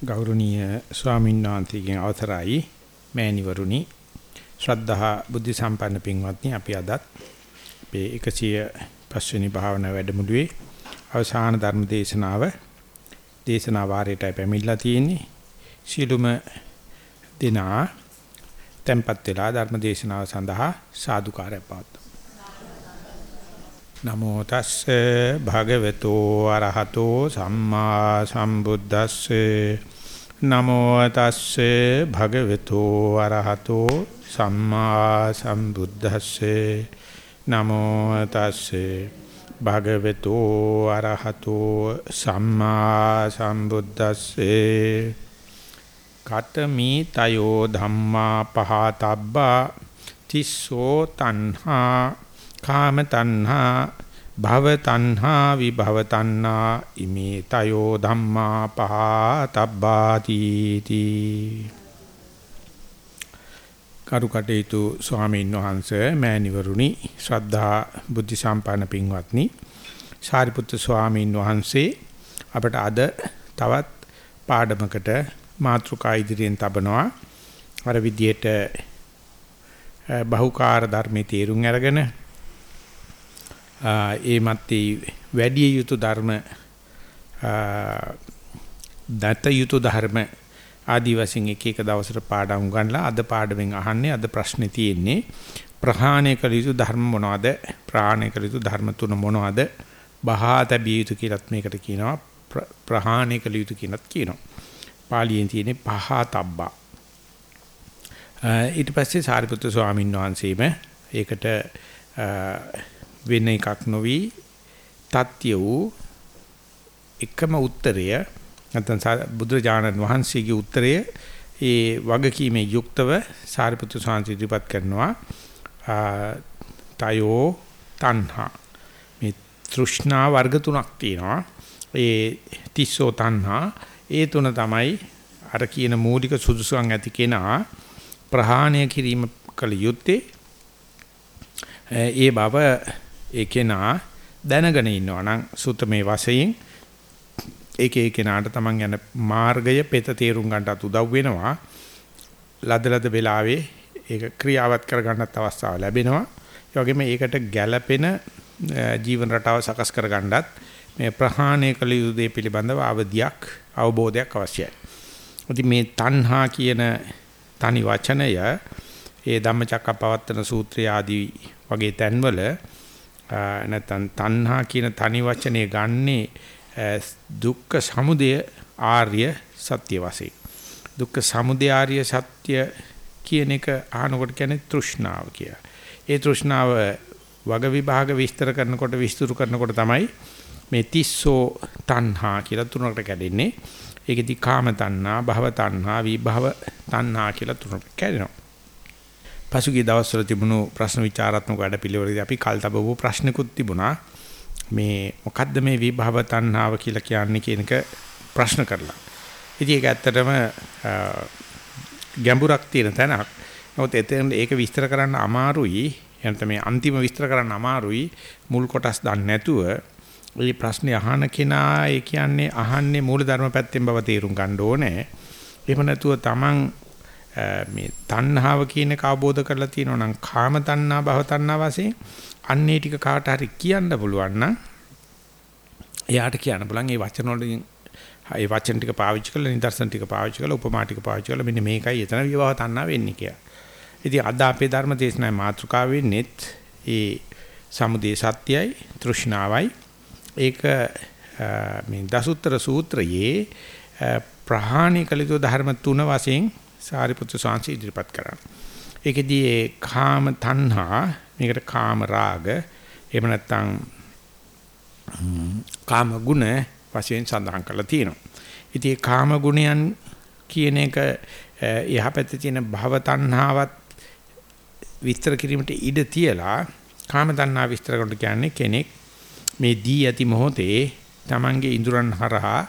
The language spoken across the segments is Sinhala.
ගෞරවනීය ස්වාමීන් වහන්සේගෙන් අවසරයි. මෑණිවරුනි ශ්‍රද්ධහා බුද්ධ සම්පන්න පින්වත්නි අපි අදත් අපේ 105 වෙනි භාවනා වැඩමුළුවේ අවසාන ධර්ම දේශනාව දේශනා වාරයටයි පැමිණලා තියෙන්නේ. සීලුම දිනා tempත් වෙලා ධර්ම දේශනාව සඳහා සාදුකාරය පවතුන නමෝ තස්සේ භගවතු අරහතෝ සම්මා සම්බුද්දස්සේ. නමෝ තස්සේ භගවතු අරහතෝ සම්මා සම්බුද්දස්සේ. නමෝ තස්සේ භගවතු අරහතෝ සම්මා සම්බුද්දස්සේ. කතමි තයෝ ධම්මා පහතබ්බා. තිස්සෝ තණ්හා. කාම තණ්හා භව තණ්හා විභව තණ්හා ඉමේ තයෝ ධම්මා පහතබ්බාති තී කරුකටේතු ස්වාමීන් වහන්සේ මෑණිවරුනි ශ්‍රද්ධා බුද්ධ සම්පන්න පින්වත්නි සාරිපුත්තු ස්වාමීන් වහන්සේ අපට අද තවත් පාඩමකට මාතෘකා ඉදිරියෙන් තබනවා. අර විදියට බහුකාර්ය ධර්මයේ තේරුම් අරගෙන ඒ මැත්තේ වැඩි යුතු ධර්ම දත යුතු ධර්ම ආදි වශයෙන් එක එක දවසට පාඩම් ගන්නලා අද පාඩමෙන් අහන්නේ අද ප්‍රශ්නේ තියෙන්නේ ප්‍රහාණය කළ යුතු ධර්ම මොනවද? ප්‍රහාණය කළ යුතු ධර්ම තුන මොනවද? බහා තැබිය යුතු කියලත් මේකට කියනවා ප්‍රහාණය කළ යුතු කියනත් කියනවා. පාලියෙන් තියෙන්නේ පහා තබ්බා. ඊට පස්සේ සාරිපුත්‍ර ස්වාමීන් වහන්සේම ඒකට වෙන එකක් නොවි තත්‍ය වූ එකම උත්තරය නැත්නම් බුදුරජාණන් වහන්සේගේ උත්තරය ඒ වගකීමේ යුක්තව සාරිපුත්‍ර ස්වාමීන් ඉදිරිපත් කරනවා. තයෝ තණ්හා. මේ තෘෂ්ණා වර්ග තුනක් තියෙනවා. ඒ තිස්සෝ තණ්හා ඒ තුන තමයි අර කියන මූලික සුදුසුකම් ඇති කෙනා ප්‍රහාණය කිරීම කළ යුත්තේ. ඒ බව ඒ කෙනා දැනගෙන ඉන්නවා. නම් සුතමේ වශයෙන් ඒක ඒ කෙනාට තමන් යන මාර්ගය පෙත තේරුම් ගන්නට උදව් වෙනවා. ලදලද වෙලාවේ ඒක ක්‍රියාවත් කර ගන්නත් අවස්ථාව ලැබෙනවා. ඒ වගේම ඒකට ගැළපෙන ජීවන රටාව සකස් කර ගන්නත් මේ ප්‍රහාණය කළ යුතු දේ පිළිබඳව අවධියක් අවබෝධයක් අවශ්‍යයි. ඉතින් මේ තණ්හා කියන තනි වචනය ඒ ධම්මචක්කප්පවත්තන සූත්‍රය ආදී වගේ තැන්වල නැත්නම් තණ්හා කියන තනි වචනේ ගන්නේ දුක්ඛ සමුදය ආර්ය සත්‍ය වශයෙන්. දුක්ඛ සමුදය ආර්ය සත්‍ය කියන එක අහනකොට කියන්නේ තෘෂ්ණාව කිය. ඒ තෘෂ්ණාව වග විභාග විස්තර කරනකොට විස්තර කරනකොට තමයි මේ තිස්සෝ තණ්හා කියලා තුනකට කැඩෙන්නේ. ඒකෙදි කාම තණ්හා, භව තණ්හා, විභව තණ්හා කියලා තුනකට කැඩෙනවා. පසුගිය දවස්වල තිබුණු ප්‍රශ්න විචාරාත්මක වැඩපිළිවෙලදී අපි කල්තබව ප්‍රශ්නකුත් තිබුණා. මේ මොකද්ද මේ විභව තණ්හාව කියලා කියන්නේ කියන එක ප්‍රශ්න කරලා. ඉතින් ඒක ඇත්තටම ගැඹුරක් තියෙන තැනක්. නමුත් එතෙන් ඒක විස්තර කරන්න අමාරුයි. එනත මේ අන්තිම විස්තර කරන්න අමාරුයි. මුල් කොටස් දන්නේ නැතුව මේ ප්‍රශ්නේ අහන කෙනා ඒ කියන්නේ අහන්නේ මූලධර්ම පැත්තෙන් බව තේරුම් ගන්න ඕනේ. එහෙම නැතුව Taman මේ තණ්හාව කියන එක අවබෝධ කරලා තියෙනවා නම් කාම තණ්හා භව තණ්හා වශයෙන් අන්නේ ටික කාට හරි කියන්න පුළුවන් නම් එයාට කියන්න පුළුවන් ඒ වචන වලින් ඒ වචන ටික පාවිච්චි කරලා නිදර්ශන ටික පාවිච්චි කරලා උපමා ටික පාවිච්චි කරලා මෙන්න මේකයි එතන විවාහ තණ්හා වෙන්නේ කියලා. ඉතින් අද අපේ ධර්ම දේශනාවේ මාතෘකාව වෙන්නේත් ඒ සමුදේ සත්‍යයි තෘෂ්ණාවයි ඒක මේ දසුත්තර සූත්‍රයේ ප්‍රහාණී කළිත ධර්ම තුන වශයෙන් සාරිපුත්‍ර ස්වාමීන් ඉදිරිපත් කරා. ඒකෙදී ඒ කාම තණ්හා මේකට කාම රාග එහෙම නැත්නම් කාම ගුණ වශයෙන් සඳහන් කරලා තියෙනවා. ඉතින් ඒ කාම ගුණයන් කියන එක යහපැත්තේ තියෙන භව තණ්හාවත් විස්තර කිරීමට ඉඩ තියලා කාම තණ්හා විස්තර කරනකොට කියන්නේ කෙනෙක් මේ දී ඇති මොහොතේ Tamange ඉඳුරන් හරහා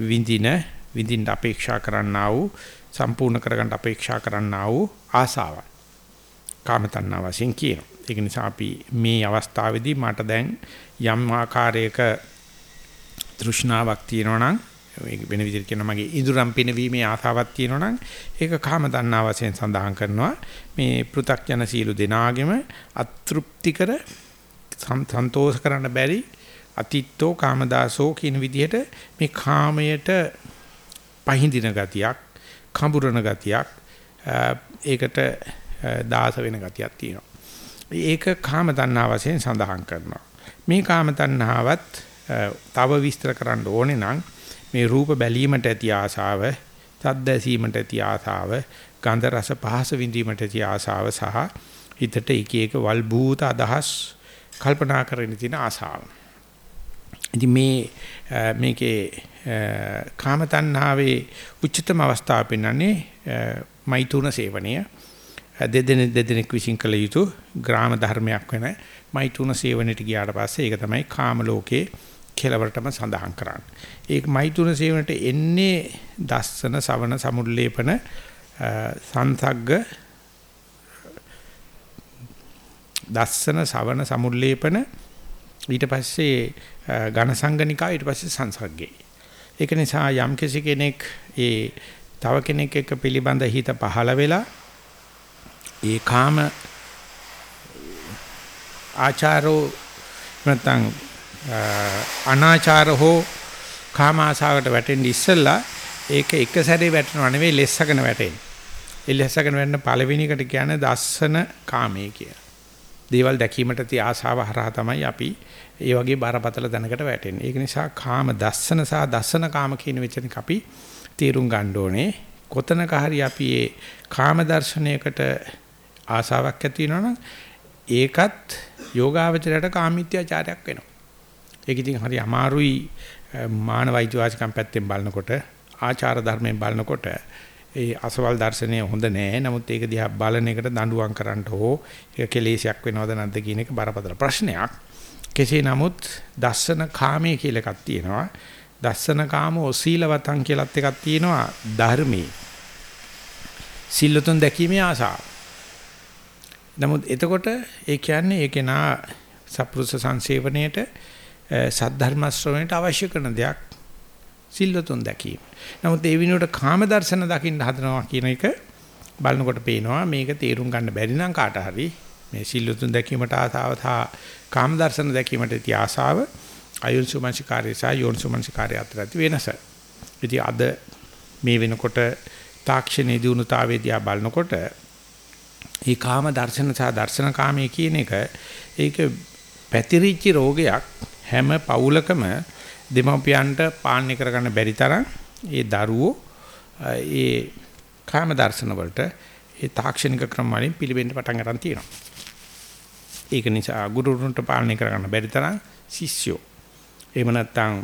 විඳින විඳින්න අපේක්ෂා කරන්නා වූ සම්පූර්ණ කරගන්න අපේක්ෂා කරන්නා වූ ආසාවක්. කාම තණ්හා වශයෙන් කියනවා. ඒක නිසා අපි මේ අවස්ථාවේදී මට දැන් යම් ආකාරයක තෘෂ්ණාවක් තියෙනවා නම් වෙන විදිහට කියනවා මගේ ඉදුරම් පිනවීමේ ආසාවක් තියෙනවා නම් ඒක කාම තණ්හා වශයෙන් සඳහන් කරනවා මේ පෘ탁ජන සීලු දෙනාගෙම අතෘප්තිකර සන්තෝෂ කරන්න බැරි අතිත්තෝ කාමදාසෝ කියන විදිහට මේ කාමයට පහඳින ගතියක් කඹුරන ගතියක් ඒකට දාස වෙන ගතියක් තියෙනවා. ඒක කාම තණ්හා වශයෙන් සඳහන් කරනවා. මේ කාම තණ්හාවත් තව විස්තර කරන්න ඕනේ නම් මේ රූප බැලීමට ඇති ආසාව, සද්ද ඇසීමට ඇති ආසාව, ගන්ධ රස පහස විඳීමට ඇති ආසාව සහ හිතට එක එක වල් භූත අදහස් කල්පනා කරගෙන තියෙන ආසාව. ඉතින් මේ මේකේ කාම තණ්හාවේ උච්චතම අවස්ථාව පෙන්වන්නේ මෛතුන සේවනය. දෙදෙනෙක් දෙදෙනෙක් විශ්ින් කළ යුතු ග්‍රාම ධර්මයක් වෙන මෛතුන සේවනයට ගියාට පස්සේ ඒක තමයි කාම ලෝකේ කෙලවරටම සඳහන් කරන්නේ. ඒක මෛතුන සේවනට එන්නේ දස්සන සවන සමුල්ලේපන සංසග්ග දස්සන සවන සමුල්ලේපන ඊට පස්සේ ඝන සංගනිකා ඊට පස්සේ සංසග්ගේ. ඒක නිසා යම් කෙනෙක් ඒ තව කෙනෙක් එක්ක පිළිබඳ හිත පහළ වෙලා ඒ කාම ආචාරෝ නැත්නම් අනාචාර හෝ කාම ආසාවට වැටෙන්න ඉස්සෙල්ලා ඒක එක සැරේ වැටෙනව නෙවෙයි lessගෙන වැටෙන්නේ. ඒ lessගෙන වෙන්න පළවෙනි එකට කියන්නේ දස්සන කාමයේ කියලා. දේවල් දැකීමට තිය ආසාව හරහා තමයි අපි ඒ වගේ බරපතල දැනකට වැටෙන්නේ. ඒක නිසා කාම දස්සන සහ දස්සන කාම කියන වචනක අපි තේරුම් ගන්න ඕනේ. කොතනක හරි අපි ඒ කාම දර්ශනයකට ආසාවක් ඇති වෙනවනම් ඒකත් යෝගාවචරයට කාමීත්‍යාචාරයක් වෙනවා. ඒක ඉතින් හරි අමාරුයි මානව වෛද්‍යවාසිකම් පැත්තෙන් බලනකොට ආචාර ධර්මයෙන් බලනකොට ඒ අසවල් දර්ශනය හොඳ නෑ. නමුත් ඒක දිහා බලන එකට දඬුවම් කරන්න හෝ ඒක කෙලේශයක් වෙනවද නැද්ද කියන එක බරපතල ප්‍රශ්නයක්. කෙසේ නමුත් දස්සන කාමයේ කියලා එකක් තියෙනවා. දස්සන කාමෝ සීලවතං කියලාත් එකක් තියෙනවා ධර්මයේ. සිල්ලුතුන් දැකීමේ ආසාව. නමුත් එතකොට ඒ කියන්නේ ඒකේ නා සප්රුස සංසේවණයට සද්ධර්ම ශ්‍රවණයට අවශ්‍ය කරන දෙයක් සිල්ලුතුන් දැකීම. නමුත් ඒ විනෝඩ කාම දර්ශන දකින්න හදනවා කියන එක බලනකොට පේනවා මේක තේරුම් ගන්න බැරි නම් කාට හරි මේ සිල්ලුතුන් දැකීමට ආසාව සහ කාම දර්ශන දැකීමට තිය ආසාව අයෝන්සුමංසිකාරය සහ යෝන්සුමංසිකාරය අතර ඇති වෙනස. ඉතින් අද මේ වෙනකොට තාක්ෂණයේ දිනුතාවේදී ආ බලනකොට මේ කාම දර්ශන සහ දර්ශන කාමයේ කියන එක ඒක පැතිරිච්ච රෝගයක් හැම පවුලකම දෙමව්පියන්ට පාලනය කරගන්න බැරි තරම් ඒ දරුවෝ ඒ කාම දර්ශන වලට ඒ තාක්ෂණික ක්‍රම වලින් පිළිවෙන්න පටන් ගන්න තියෙනවා. ඒක නිසා ගුරුතුන්ට පාලනය කරගන්න බැරි තරම් ශිෂ්‍යෝ. එහෙම නැත්නම්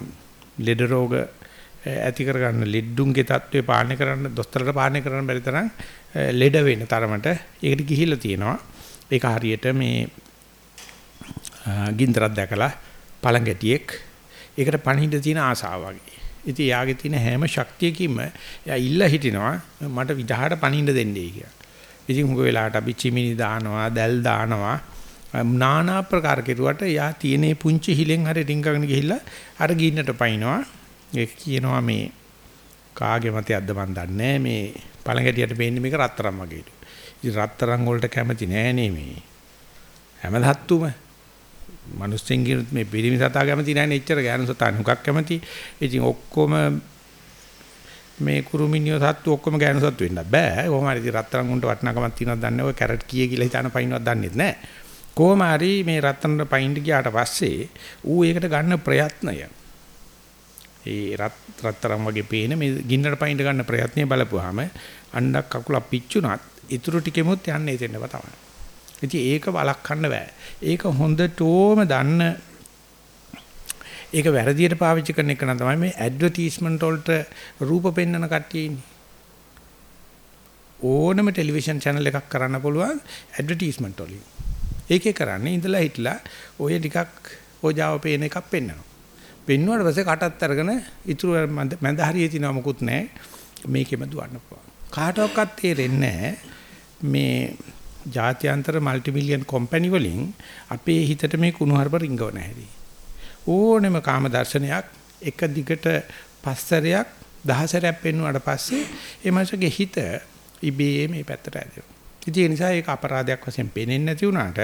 ලෙඩ රෝග eh, ඇති කරගන්න ලෙඩුන්ගේ தત્ත්වය පාලනය කරන්න දොස්තරට පාලනය කරන්න බැරි තරම් eh, ලෙඩ වෙන තරමට ඒකට ගිහිල්ලා තියෙනවා. ඒක හරියට මේ eh, ගින්දරක් දැකලා පළඟැටියෙක් ඒකට පණින්න තියෙන ආසාව වගේ. ඉතින් යාගේ තියෙන හැම ශක්තියකින්ම එයා ඉල්ල හිටිනවා මට විදහාට පණින්න දෙන්නයි කියලා. ඉතින් හුඟ වෙලාවට අපි චිමිනි දානවා, දැල් දානවා, নানা ආකාර කෙරුවට යා තියෙනේ පුංචි හිලෙන් හරි රිංගගෙන ගිහිල්ලා අර ගින්නට පයින්නවා. ඒක කියනවා මේ කාගේ මතයක්ද මන් දන්නේ මේ පළඟැටියට පේන්නේ මේක රත්තරන් වගේලු. ඉතින් රත්තරන් වලට කැමති නෑනේ මේ. හැම ධාත්තුම මිනිස්සුන් කියන මේ පිරිමි සතා කැමති නෑනේ එච්චර ගෑනු සතා නුකක් කැමති. ඉතින් ඔක්කොම මේ කුරුමිනියෝ සත්තු ඔක්කොම ගෑනු සත්තු වෙන්න බෑ. කොහොම හරි රත්තරන් උන්ට වටිනාකමක් තියෙනවද දන්නේ ඔය කැරට් කීය කියලා හිතාන පයින්නවත් දන්නේ නැහැ. කොහොම හරි මේ රත්තරන් පයින්ට ගියාට පස්සේ ඌ ඒකට ගන්න ප්‍රයත්නය ඒ රත්තරන් වගේ පේන මේ ගින්නට පයින්ට ගන්න ප්‍රයත්නය බලපුවාම අණ්ඩක් කකුලක් පිච්චුණත් ඉතුරු ටිකෙමුත් යන්නේ එතෙන්ව තමයි. ඉතින් ඒක වළක්වන්න බෑ. ඒක හොඳටම දන්න ඒක වැරදියට පාවිච්චි කරන එක නම් තමයි මේ ඇඩ්වර්ටයිස්මන්ට් වලට රූප පෙන්වන කට්ටිය ඉන්නේ. ඕනම ටෙලිවිෂන් channel එකක් කරන්න පුළුවන් ඇඩ්වර්ටයිස්මන්ට් වලින්. ඒකේ කරන්නේ ඉඳලා හිටලා ඔය ටිකක් ඕජාව පේන එකක් පෙන්වනවා. පෙන්වුවාට පස්සේ කටත් අරගෙන ඉතුරු මැද හරියේ තිනව මොකුත් නැහැ. මේකෙම දුවන්න පුළුවන්. කාටවත් තේරෙන්නේ මේ ජාත්‍යන්තර মালටි මිලියන් කම්පැනි වලින් අපේ හිතට මේ කුණුහරුප රිංගව නැහැදී. ඕනෙම කාම දර්ශනයක් එක දිගට පස්තරයක් දහසරයක් පෙන්වුවාට පස්සේ ඒ මාසගේ හිත ඉබේ මේ පැත්තට ඇදෙනවා. ඉතින් ඒ නිසා ඒක අපරාධයක් වශයෙන් පේන්නේ නැති වුණාට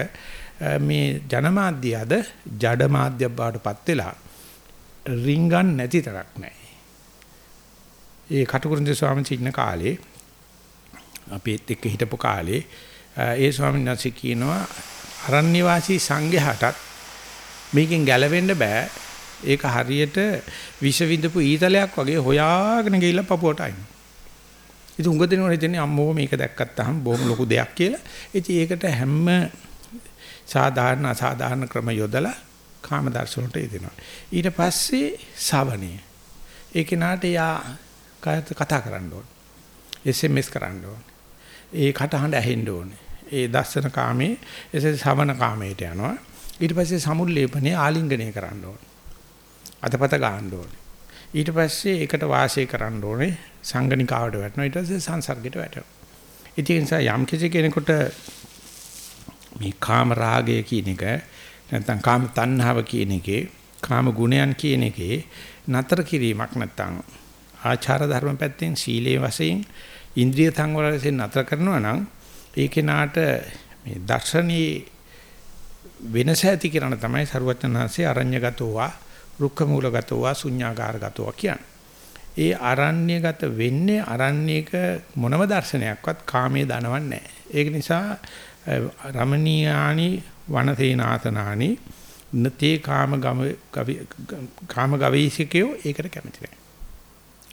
මේ ජනමාධ්‍ය අද ජඩ මාධ්‍ය බාටපත් වෙලා රින්ගන් නැති තරක් නැහැ. ඒ කටුකුරුන්දේ ස්වාමීන් ඉන්න කාලේ අපිත් එක්ක හිටපු කාලේ ඒ ස්වාමීන් වහන්සේ කියනවා අරණ්‍ය වාසී සංඝයාටත් මේකෙන් ගැලවෙන්න බෑ. ඒක හරියට විෂ විඳපු ඊතලයක් වගේ හොයාගෙන ගිහිල්ලා පපුවට අයින්. ඉතින් උඟ දෙනවනේ හිතන්නේ අම්මෝ මේක දැක්කත්තාම බොහොම ලොකු දෙයක් කියලා. ඉතින් ඒකට හැම සාධාරණ අසාධාරණ ක්‍රම යොදලා කාම දර්ශනට යෙදෙනවා. ඊට පස්සේ ශවණය. ඒ කෙනාට යා කතා කරන්න ඕනේ. SMS කරන්න ඕනේ. ඒ කටහඬ ඇහෙන්න ඕනේ. ඒ දස්සන කාමේ එසේ ශවණ කාමයට යනවා. ඊට පස්සේ සමුල්ලේපනේ ආලිංගනය කරන්න ඕනේ. අතපත ගන්න ඕනේ. ඊට පස්සේ ඒකට වාසය කරන්න ඕනේ සංගණිකාවට වැටෙනවා. ඊට පස්සේ සංසර්ගයට වැටෙනවා. ඉතින් ඒ නිසා යම් කිසි කෙනෙකුට මේ කාම රාගය කියන එක නැත්නම් කාම තණ්හාව කියන එකේ කාම ගුණයන් කියන එකේ නතර කිරීමක් නැත්නම් ආචාර ධර්ම පැත්තෙන් සීලේ වශයෙන් ඉන්ද්‍රිය සංවරයෙන් නතර කරනවා නම් ඒ කෙනාට මේ දර්ශනී වෙනස ඇති කරන තමයි සරුවචනහන්සේ අරඤ්‍යගතෝවා රුක්ක මූලගතෝවා ශුඤ්ඤාකාරගතෝවා කියන්නේ. ඒ අරණ්‍යගත වෙන්නේ අරණ්‍යක මොනම දර්ශනයක්වත් කාමයේ දනවන්නේ නැහැ. ඒක නිසා රමණීයානි වනසේනාසනානි නතේ කාම ගම කාම ගවේෂකයෝ ඒකට කැමති නැහැ.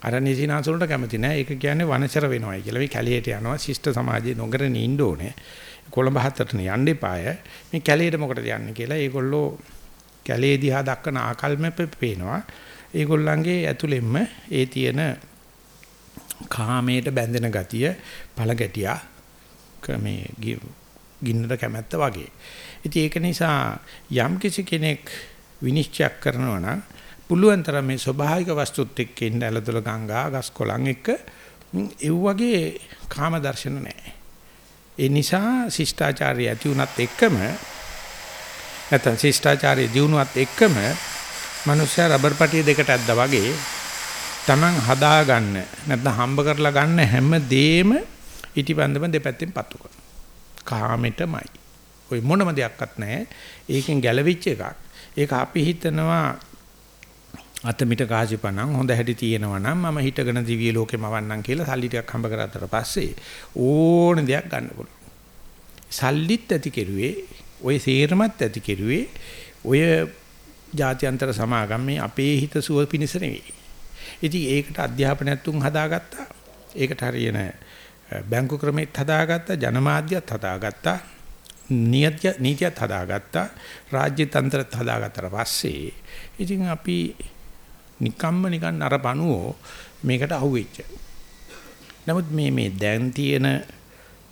අරණ්‍ය සීනාස වලට කැමති නැහැ. ඒක කියන්නේ වනචර වෙනවයි කියලා. මේ කැලියට යනවා ශිෂ්ට සමාජයේ නොගරනේ ඉන්න ඕනේ. කොළඹ හතරට යන්න එපාය. මේ කැලියට මොකටද යන්නේ කියලා ඒගොල්ලෝ කැලේ දිහා දක්වන ආකල්පෙ පේනවා. ඒගොල්ලන්ගේ ඇතුළෙන්ම ඒ තියෙන කාමයට බැඳෙන ගතිය පළගැටියා මේ ගින්නට කැමැත්ත වගේ. ඉතින් ඒක නිසා යම් කිසි කෙනෙක් විනිශ්චය කරනවා නම් පුළුවන් තරම් මේ ස්වභාවික වස්තුත් එක්ක ඉන්න ඇලදොල ගංගා ගස් කොළන් එක්ක ඒ වගේ කාම දර්ශන නැහැ. ඒ නිසා ශිෂ්ටාචාරය ඇති වුණත් එක්කම නැත්නම් ශිෂ්ටාචාරයේ දිනුවත් එක්කම මිනිස්සයා රබර් පටිය දෙකට ඇද්දා වගේ Taman හදා ගන්න නැත්නම් හම්බ කරලා ගන්න හැම දෙෙම ඉටිපන්දම දෙපැත්තෙන් පත්තු කරනවා. කාමෙටමයි. ওই මොනම දෙයක්වත් නැහැ. ඒකෙන් ගැලවිච්ච එකක්. ඒක අපි හිතනවා අතමිට කාසිපණන් හොඳ හැටි තියෙනවා නම් මම හිටගෙන දිව්‍ය ලෝකෙම වන්නම් කියලා සල්ලි ටිකක් හම්බ කරාට පස්සේ ඕන දෙයක් ගන්න පුළුවන්. සල්ලිත් ඇති කෙරුවේ ওই සේරමත් ඇති කෙරුවේ ඔය ජාත්‍යන්තර සමාගම් මේ අපේ හිත සුව පිණිස නෙවෙයි. ඉතින් ඒකට අධ්‍යාපනයත් උන් හදාගත්තා. ඒකට හරියන බැංකු ක්‍රමෙත් හදාගත්තා, ජනමාධ්‍යත් හදාගත්තා, නීතිය නීතියත් හදාගත්තා, රාජ්‍ය තන්ත්‍රත් හදාගත්තට පස්සේ ඉතින් අපි නිකම්ම නිකන් නරපණුවෝ මේකට අහුවෙච්ච. නමුත් මේ මේ දැන් තියෙන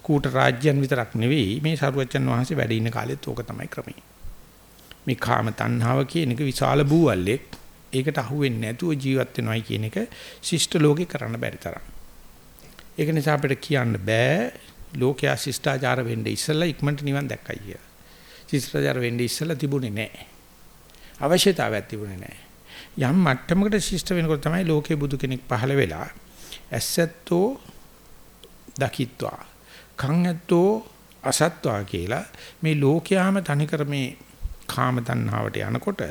කූට රාජ්‍යයන් විතරක් නෙවෙයි මේ සරුවච්චන් වහන්සේ වැඩ ඉන්න කාලෙත් ඕක තමයි ක්‍රමය. මේ කාම තණ්හාව කියන එක විශාල බූවල්ලෙක් ඒකට අහුවෙන්නේ නැතුව ජීවත් වෙනවයි කියන එක ශිෂ්ට ලෝකේ කරන්න බැරි තරම්. ඒක නිසා අපිට කියන්න බෑ ලෝකයා ශිෂ්ටාචාර වෙන්නේ ඉස්සෙල්ලා ඉක්මනට නිවන් දැක්කයි කියලා. ශිෂ්ටාචාර වෙන්නේ ඉස්සෙල්ලා තිබුණේ නැහැ. අවශ්‍යතාවයක් තිබුණේ නැහැ. යම් මට්ටමකට ශිෂ්ට වෙනකොට තමයි ලෝකේ බුදු කෙනෙක් පහළ වෙලා ඇසැත්තෝ දකිත්වා කන් ඇත්තෝ අසත්වා කියලා මේ ලෝකයාම තනිකර මේ කාම තණ්හාවට යනකොට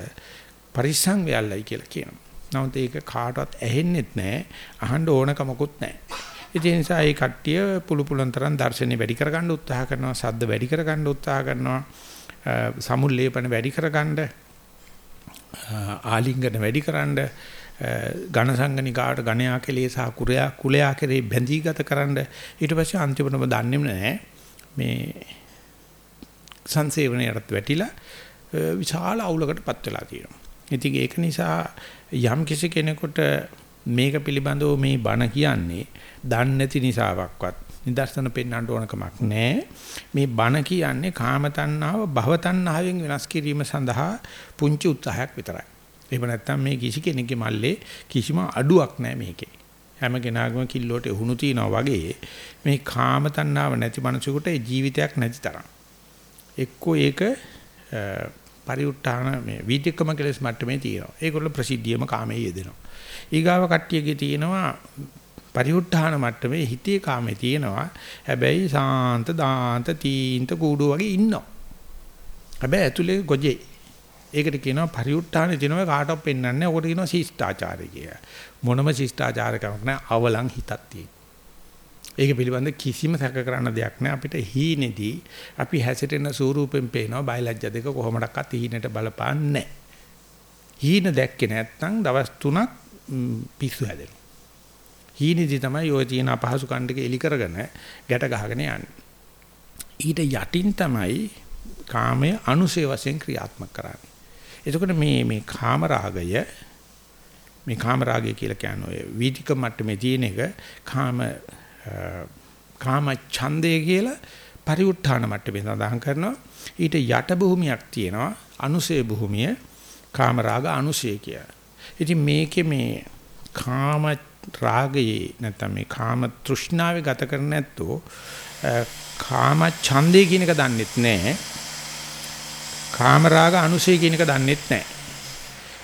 පරිස්සම් වෙයල්ලයි කියලා කියනවා. නමුත් ඒක කාටවත් ඇහෙන්නෙත් නැහැ, අහන්න ඕනකමකුත් නැහැ. ඒ නිසා මේ කට්ටිය පුළු පුළුවන් තරම් දර්ශනේ වැඩි කරගන්න උත්සාහ කරනවා, සද්ද වැඩි කරගන්න උත්සාහ කරනවා, සමුල්ලේපන වැඩි කරගන්න, ආලිංගන වැඩි කරන්න ඝන සංගනිකාට ඝණයා කෙලේ සහ කුරයා කුලයා කෙරේ බැඳීගත කරන්න ඊට පස්සේ අන්තිමටම දන්නේම නැහැ මේ සංසේවණයට වැටිලා විශාල අවුලකටපත් වෙලා තියෙනවා. ඉතින් ඒක නිසා යම් කිසි කෙනෙකුට මේක පිළිබඳව මේ බණ කියන්නේ දන්නේ නැති නිසාවක්වත් නිදර්ශන පෙන්වන්න ඕන කමක් නැහැ. මේ බණ කියන්නේ කාම තණ්හාව භව තණ්හාවෙන් වෙනස් කිරීම සඳහා පුංචි උත්සාහයක් විතරයි. එහෙම නැත්නම් මේ කිසි කෙනෙක්ගේ මල්ලේ කිසිම අඩුවක් නැහැ මේකේ. හැම කෙනාගම කිල්ලෝට එහුණු තියනවා වගේ මේ කාම තණ්හාව නැති මිනිසෙකුට ඒ ජීවිතයක් නැති තරම්. එක්කෝ ඒක පරිඋත්ථාන මේ වීතික්කම කෙලස් මට්ටමේ තියෙනවා. ඒගොල්ල ප්‍රසිද්ධියම කාමයේ යෙදෙනවා. ඊගාව කට්ටියගේ තියෙනවා පරිඋත්ථාන මට්ටමේ හිතේ කාමේ තියෙනවා. හැබැයි සාන්ත දාන්ත තීන්ත කූඩු වගේ ඉන්නවා. හැබැයි ඇතුලේ ගොජේ ඒකට කියනවා පරිඋත්ථාන දිනව කාටවත් පෙන්වන්නේ. ඔකට කියනවා ශිෂ්ටාචාරය කියලා. මොනම ශිෂ්ටාචාරකමක් නැහැ. අවලං හිතක් තියෙන. ඒක පිළිබඳ කිසිම සැක කරන්න දෙයක් නැහැ. අපිට හීනේදී අපි හැසිරෙන ස්වරූපෙන් පේනවා බයලජ්ජා දෙක කොහොමඩක්වත් හීනට බලපාන්නේ නැහැ. හීන දැක්කේ නැත්නම් දවස් 3ක් පිස්සු හැදෙනවා. හීනේදී තමයි ඔය තියෙන අපහසු කණ්ඩක එලි කරගෙන ගැට ගහගෙන යන්නේ. ඊට යටින් තමයි කාමය අනුසේ වශයෙන් ක්‍රියාත්මක කරන්නේ. එතකොට මේ මේ කාම රාගය මේ කාම රාගය කියලා කියන්නේ ඔය වීතික මට්ටමේ තියෙන එක කාම කාම ඡන්දය කියලා පරිඋත් ทาน මට්ටමේ සඳහන් කරනවා. ඊට යට භූමියක් තියෙනවා අනුසය භූමිය කාම රාග අනුසය කියලා. ඉතින් මේකේ මේ කාම රාගයේ නැත්නම් මේ කාම තෘෂ්ණාවේ ගත කරන්නේ නැත්තෝ කාම ඡන්දය කියන එක දන්නෙත් නැහැ. කාම රාග අනුසය කියන එක දන්නෙත් නැහැ.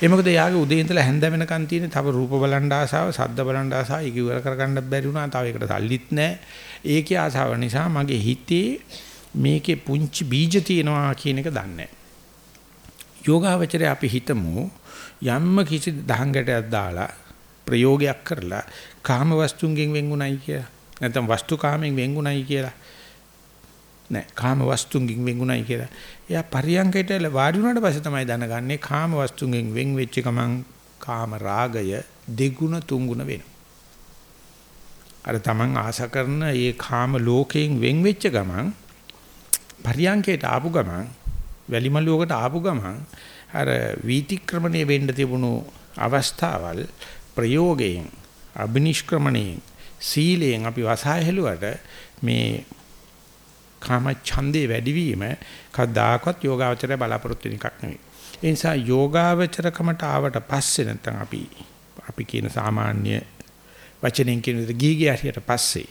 ඒ මොකද යාගේ උදේ ඉඳලා හැන්ද වෙනකන් තියෙන තව රූප බලන් ආසාව, සද්ද බලන් ආසාව, ඒක ඉවර කරගන්න බැරි වුණා. තව ඒකට සල්ලිත් නැහැ. ඒකේ ආසාව නිසා මගේ හිතේ මේකේ පුංචි බීජ තියෙනවා කියන එක දන්නේ යෝගාවචරය අපි හිතමු යම්ම කිසි දහංගටයක් දාලා ප්‍රයෝගයක් කරලා කාම වස්තුන්ගෙන් වෙන්ුණයි කියලා. නැත්නම් වස්තු කාමෙන් වෙන්ුණයි කියලා. නෑ කාම වස්තුන්ගෙන් වෙන්ුණයි කියලා. එයා පරියංගයට වාඩි වුණාට පස්සේ තමයි දැනගන්නේ කාම වස්තුන්ගෙන් වෙන් වෙච්ච ගමන් කාම රාගය දෙගුණ තුන්ගුණ වෙනවා. අර තමන් ආස කරන මේ කාම ලෝකයෙන් වෙන් වෙච්ච ගමන් පරියංගයට ආපු ගමන් වැලිමලුවකට ආපු ගමන් අර වීතික්‍රමණය වෙන්න තිබුණු අවස්ථාවල් ප්‍රයෝගයෙන් අබිනිෂ්ක්‍රමණයෙන් සීලයෙන් අපි වසහා හැලුවට මේ කාම ඡන්දේ වැඩිවීම කවදාකවත් යෝගාවචරය බලාපොරොත්තු වෙන එකක් නෙවෙයි. ඒ නිසා යෝගාවචරකමට ආවට පස්සේ නැත්නම් අපි අපි කියන සාමාන්‍ය වචනෙන් කියන විදිහට ගීගේ හරියට පස්සේ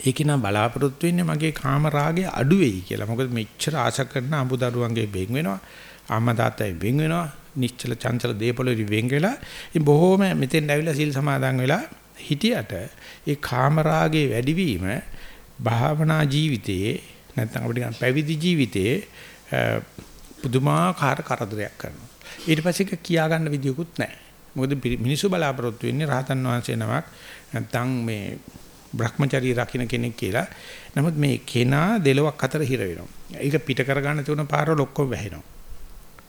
ඒක නම් බලාපොරොත්තු වෙන්නේ මගේ කාම රාගය අඩු වෙයි කියලා. මොකද මෙච්චර ආශ කරන අඹ දරුවන්ගේ වෙන් වෙනවා. අම්මා තාත්තයි වෙන් වෙනවා. නිශ්චල චංචල දේපොළේ වෙන් වෙලා ඉතින් බොහෝම මෙතෙන් ඇවිල්ලා සිල් සමාදන් වෙලා හිටියට ඒ කාම රාගයේ වැඩිවීම භාවනා ජීවිතයේ නැත්නම් අපිට පැවිදි ජීවිතයේ පුදුමාකාර කරදරයක් කරනවා. ඊට පස්සේ ඒක කියා ගන්න විදියකුත් නැහැ. මොකද මිනිස්සු බලාපොරොත්තු වෙන්නේ රහතන් වහන්සේ නමක් නැත්නම් මේ Brahmachari රකින්න කෙනෙක් කියලා. නමුත් මේ කෙනා දෙලොවක් අතර හිර වෙනවා. ඒක පිට කර ගන්න තිබුණ පාරවල ඔක්කොම වැහෙනවා.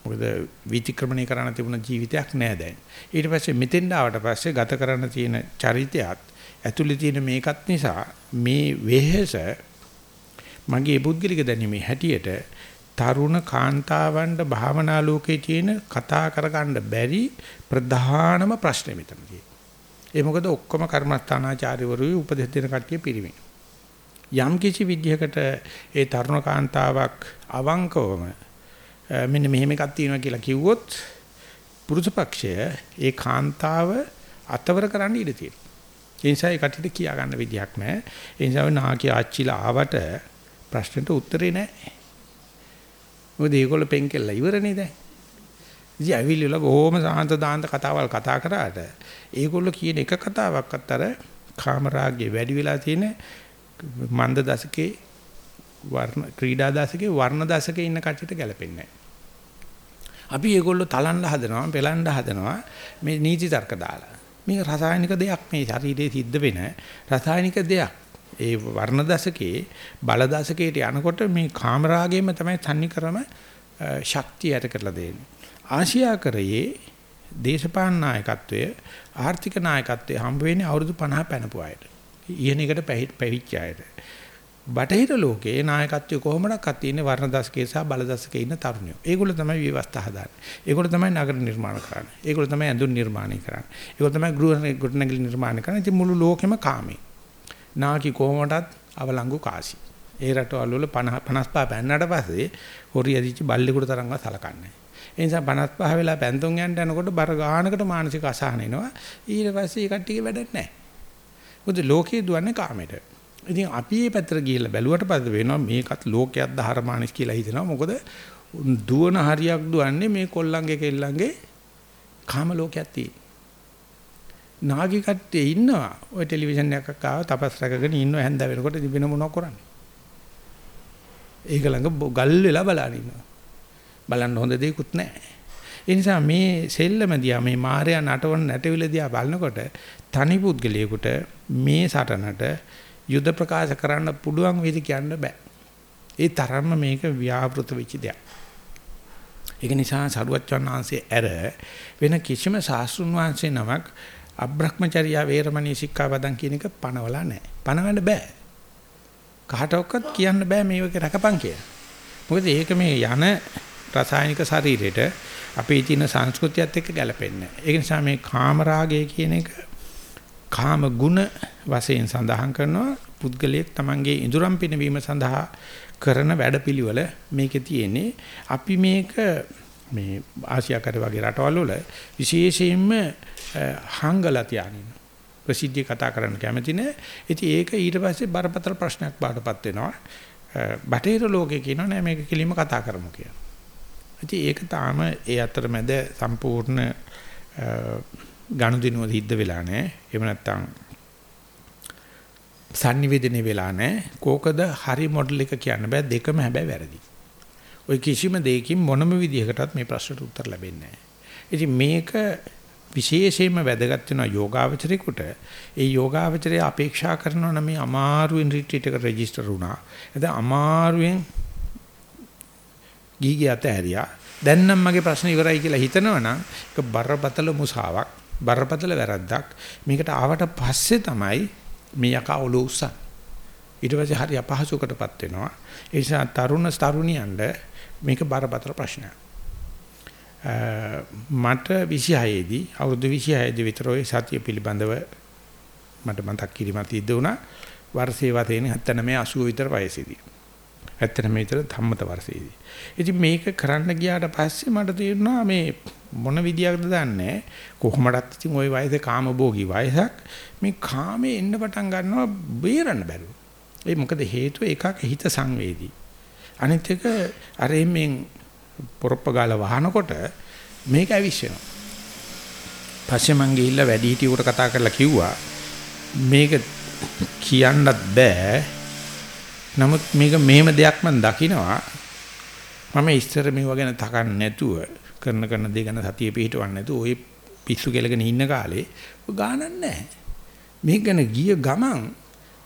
මොකද විතික්‍රමණය කරන්න තිබුණ ජීවිතයක් නෑ දැන්. ඊට පස්සේ මෙතෙන් ආවට පස්සේ ගත කරන්න තියෙන චරිතයත් ඇතුලේ තියෙන මේකත් නිසා මේ වෙහෙස මගේ පුද්ගලික දැනීමේ හැටියට තරුණ කාන්තාවන්ට භාවනා ලෝකේ තියෙන කතා කරගන්න බැරි ප්‍රධානම ප්‍රශ්නේ මෙතන ඒ මොකද ඔක්කොම කර්මස්ථානාචාර්යවරු උපදෙස් දෙන කට්ටිය පිරිමි. යම් කිසි විද්‍යයකට ඒ තරුණ කාන්තාවක් අවංකවම මෙන්න මෙහෙම එකක් තියෙනවා කියලා කිව්වොත් පුරුෂ පක්ෂය ඒ කාන්තාව අතවර කරන්න ඉඩ තියෙනවා. ඒ නිසා ඒ කටට කියා ගන්න විදියක් නැහැ. ඒ නිසා නාකි ආච්චිලා ආවට ප්‍රශ්නෙට උත්තරේ නැහැ. මොකද ඒගොල්ලෝ පෙන් කෙල්ල ඉවරනේ දැන්. ඉතින් ඇවිල්ලා බොහොම සාන්ත දාන්ත කතාවල් කතා කරාට ඒගොල්ලෝ කියන එක කතාවක්වත් අර කාමරාගයේ වැඩි වෙලා තියෙන මන්ද දශකේ වර්ණ ක්‍රීඩා දශකේ වර්ණ දශකේ ඉන්න කට්ටියට ගැලපෙන්නේ නැහැ. අපි ඒගොල්ලෝ තලන්න හදනවා, පෙලන්න හදනවා මේ නීති තර්ක දාලා. මේක රසායනික දෙයක් මේ ශරීරයේ සිද්ධ වෙන රසායනික දෙයක්. ඒ වර්ණ දශකයේ බල දශකයට යනකොට මේ කාමරාගයෙන්ම තමයි තන්නේ කරම ශක්තිය ඇත කරලා දෙන්නේ. ආසියාකරයේ දේශපාලන නායකත්වය ආර්ථික නායකත්වය හම්බ වෙන්නේ අවුරුදු 50 පැනපු අයට. ඉහන එකට පැවිච්ච අයට. බටහිර ලෝකයේ නායකත්වය කොහොමඩක්වත් තියෙන්නේ වර්ණ දශකයේ සහ බල දශකයේ ඉන්න තරුණයෝ. ඒගොල්ලෝ තමයි ව්‍යවස්ථා හදාන්නේ. ඒගොල්ලෝ තමයි නගර නිර්මාණ කරන්නේ. ඒගොල්ලෝ තමයි ඇඳුම් නිර්මාණය කරන්නේ. ඒගොල්ලෝ තමයි ගෘහ ගොඩනැගිලි නිර්මාණය කරන්නේ. ඉතින් මුළු ලෝකෙම කාමේ. නාකි කොහොමඩත් අවලංගු කාසි. ඒ රටවල් වල 50 55 පැන්නට පස්සේ හොරි ඇදිච්ච බල්ලෙකුට තරම්වත් සලකන්නේ ඒ නිසා 55 වෙලා පැන්තුම් යන්න යනකොට බර ගානකට මානසික අසහන එනවා. ඊට පස්සේ ඒ කට්ටියගේ වැඩක් නැහැ. මොකද ලෝකේ දුවන්නේ කාමයට. ඉතින් අපි මේ පැත්තට ගිහිල්ලා බැලුවට පස්සේ වෙනවා මේකත් ලෝකයක් ධර්මානිස් කියලා හිතෙනවා. මොකද දුවන හරියක් දුවන්නේ මේ කොල්ලන්ගේ කෙල්ලන්ගේ කාම ලෝකයක් තියෙන්නේ. නාගි කට්ටිය ඉන්නවා. ওই ටෙලිවිෂන් එකක් ආව තපස් රැකගෙන ඉන්නවා හැන්ද වෙනකොට දිවෙන මොනව කරන්නේ. ඒක ළඟ ගල් වෙලා බලන ඉන්නවා. බලන්න හොඳ දෙයක්වත් නැහැ. ඒ නිසා මේ සෙල්ලම දිහා මේ මායя නටවන නැටවිල දිහා බලනකොට තනි පුද්ගලයෙකුට මේ සටනට යුද ප්‍රකාශ කරන්න පුළුවන් වේද කියන්න බෑ. ඒ තරම්ම මේක ව්‍යාපෘත වෙච්ච දෙයක්. ඒක නිසා සරුවච්චන් වහන්සේ ඇර වෙන කිසිම සාස්ෘණ වහන්සේ නමක් අබ්‍රහ්මචර්යා වේරමණී සික්ඛාපදං කියන එක පනවලා නැහැ. පනවන්න බෑ. කාටවත් කියන්න බෑ මේක රකපන් කියලා. මොකද ඒක මේ යන රසායනික ශරීරෙට අපේ තියෙන සංස්කෘතියත් එක්ක ගැලපෙන්නේ නැහැ. ඒ නිසා මේ කාමරාගය කියන එක කාම ගුණ වශයෙන් සඳහන් කරනවා පුද්ගලයෙක් තමන්ගේ ඉඳුරම් පිනවීම සඳහා කරන වැඩපිළිවෙල මේකේ තියෙන්නේ අපි මේක මේ ආසියාකර වගේ රටවල් වල විශේෂයෙන්ම හංගලා තියානින්න ප්‍රසිද්ධිය කතා කරන්න කැමති නෑ. ඉතින් ඒක ඊට පස්සේ බරපතල ප්‍රශ්නයක් බාටපත් වෙනවා. බටහිර ලෝකේ කියනවා නෑ මේක කිලිම කතා කරමු කියලා. ඉතින් ඒක තාම ඒ අතරමැද සම්පූර්ණ ගනුදෙනුව සිද්ධ වෙලා නෑ. එහෙම නැත්නම් sannivedana වෙලා නැහැ. කෝකද හරි මොඩල් එක කියන්න බෑ දෙකම හැබැයි වැරදි. ওই කිසිම දෙයකින් මොනම විදිහකටත් මේ ප්‍රශ්නට උත්තර ලැබෙන්නේ නැහැ. ඉතින් මේක විශේෂයෙන්ම වැදගත් වෙනවා යෝගාවචරේකට. ඒ යෝගාවචරය අපේක්ෂා කරනවා නම් මේ අමාරුවෙන් රිට්‍රීට් එකට රෙජිස්ටර් වුණා. එතන අමාරුවෙන් ගීගිය ඇතහැරියා. දැන් නම් මගේ ප්‍රශ්න ඉවරයි කියලා හිතනවනම් ඒක බරපතල මුසාවක්, බරපතල වැරද්දක්. මේකට ආවට පස්සේ තමයි මේ යකා ඔලුව උස්සන්. ඊට පස්සේ හරි අපහසුකටපත් වෙනවා. ඒ නිසා තරුණ තරුණියන්ට මේක බරපතල ප්‍රශ්නයක්. මට 26 දී අවුරුදු 26 දී විතර ওই සතිය පිළිබඳව මට මතක් කිරීමක් තියද වුණා. වර්ෂේ වතේන 79 80 විතර වයසේදී. 79 විතර ධම්මත වර්ෂයේදී. ඉතින් මේක කරන්න ගියාට පස්සේ මට තේරුණා මේ මොන විදියක්ද දන්නේ කොහොමඩත් ඉතින් ওই වයසේ කාමභෝගී වයසක් මේ කාමේ එන්න පටන් ගන්නවා බේරන්න බැරුව. ඒ මොකද හේතුව එකක හිත සංවේදී. අනිත් එක අර එම්ෙන් පොරොප්ප ගාලා වහනකොට මේක ඇවිස්සෙනවා. පස්සේ මං ගිහිල්ලා වැඩි හිටියෙකුට කතා කරලා කිව්වා මේක කියන්නත් බෑ. නමුත් මේක මෙහෙම දෙයක් මම දකිනවා. මම ඉස්සර මේවා ගැන තකන්නේ නැතුව කරන කරන දේ ගැන සතිය පිහිටවන්නේ නැතුව ওই පිස්සු කෙලගෙන ඉන්න කාලේ ගානක් නැහැ. මේක ගැන ගිය ගමන්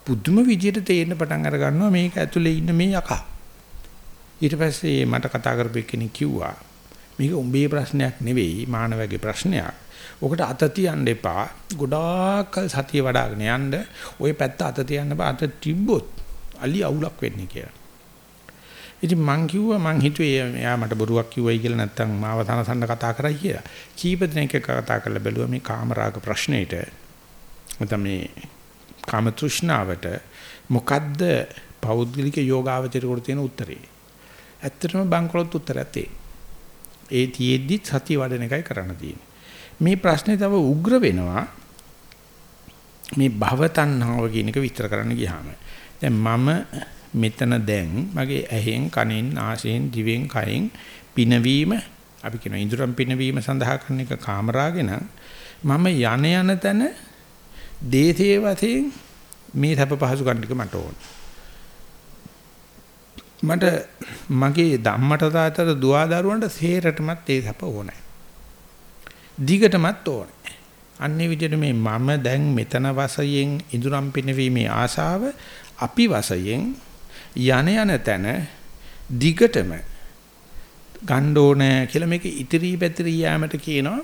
පුදුම විදියට තේරෙන්න පටන් අර ගන්නවා මේක ඇතුලේ ඉන්න මේ යකා. ඊට පස්සේ මට කතා කරපු කෙනෙක් කිව්වා මේක උඹේ ප්‍රශ්නයක් නෙවෙයි මානවගේ ප්‍රශ්නයක්. ඔකට අත තියන්න එපා. ගොඩාක් සතිය වඩාගෙන යන්න. ওই පැත්ත අත තියන්න බා අත තිබ්බොත් අලි අවුලක් වෙන්නේ කියලා. ඉතින් මං කිව්වා මං හිතුවේ එයා මට බොරුවක් කිව්වයි කියලා නැත්තම් මාව තනසන්න කතා කරයි කියලා. කීප දිනක කතා කරලා බැලුවා මේ කාමරාග ප්‍රශ්නෙට. නැත්නම් මේ කාම තෘෂ්ණාවට මොකද්ද පෞද්ගලික යෝගාවචරයට තියෙන උත්තරේ? ඇත්තටම බංකොලොත් උත්තරයක් ඒ තියෙද්දි සතිය වඩන එකයි කරන්න තියෙන්නේ. මේ ප්‍රශ්නේ තව උග්‍ර වෙනවා. මේ භව තණ්හාව කියන එක විස්තර කරන්න ගියාම. දැන් මම මෙතන දැන් මගේ ඇහෙන් කනෙන් නාසයෙන් දිවෙන් කයෙන් පිනවීම අපි කියන ඉඳුරම් පිනවීම සඳහා කරන එක කාමරාගෙන මම යන යන තැන දේතේ වශයෙන් මේ සැප පහසු ගන්න ටික මට ඕන. මට මගේ ධම්මට තාතට දුවා දරුවන්ට සේරටමත් ඒ සැප ඕනේ. දිගටමත් ඕනේ. අන්නේ විදිහට මේ මම දැන් මෙතන වශයෙන් ඉඳුරම් පිනවීමේ ආශාව අපි වශයෙන් යන යන තැන දිගටම ගන්න ඕනේ කියලා මේක ඉතිරි පැතිරි යාමට කියනවා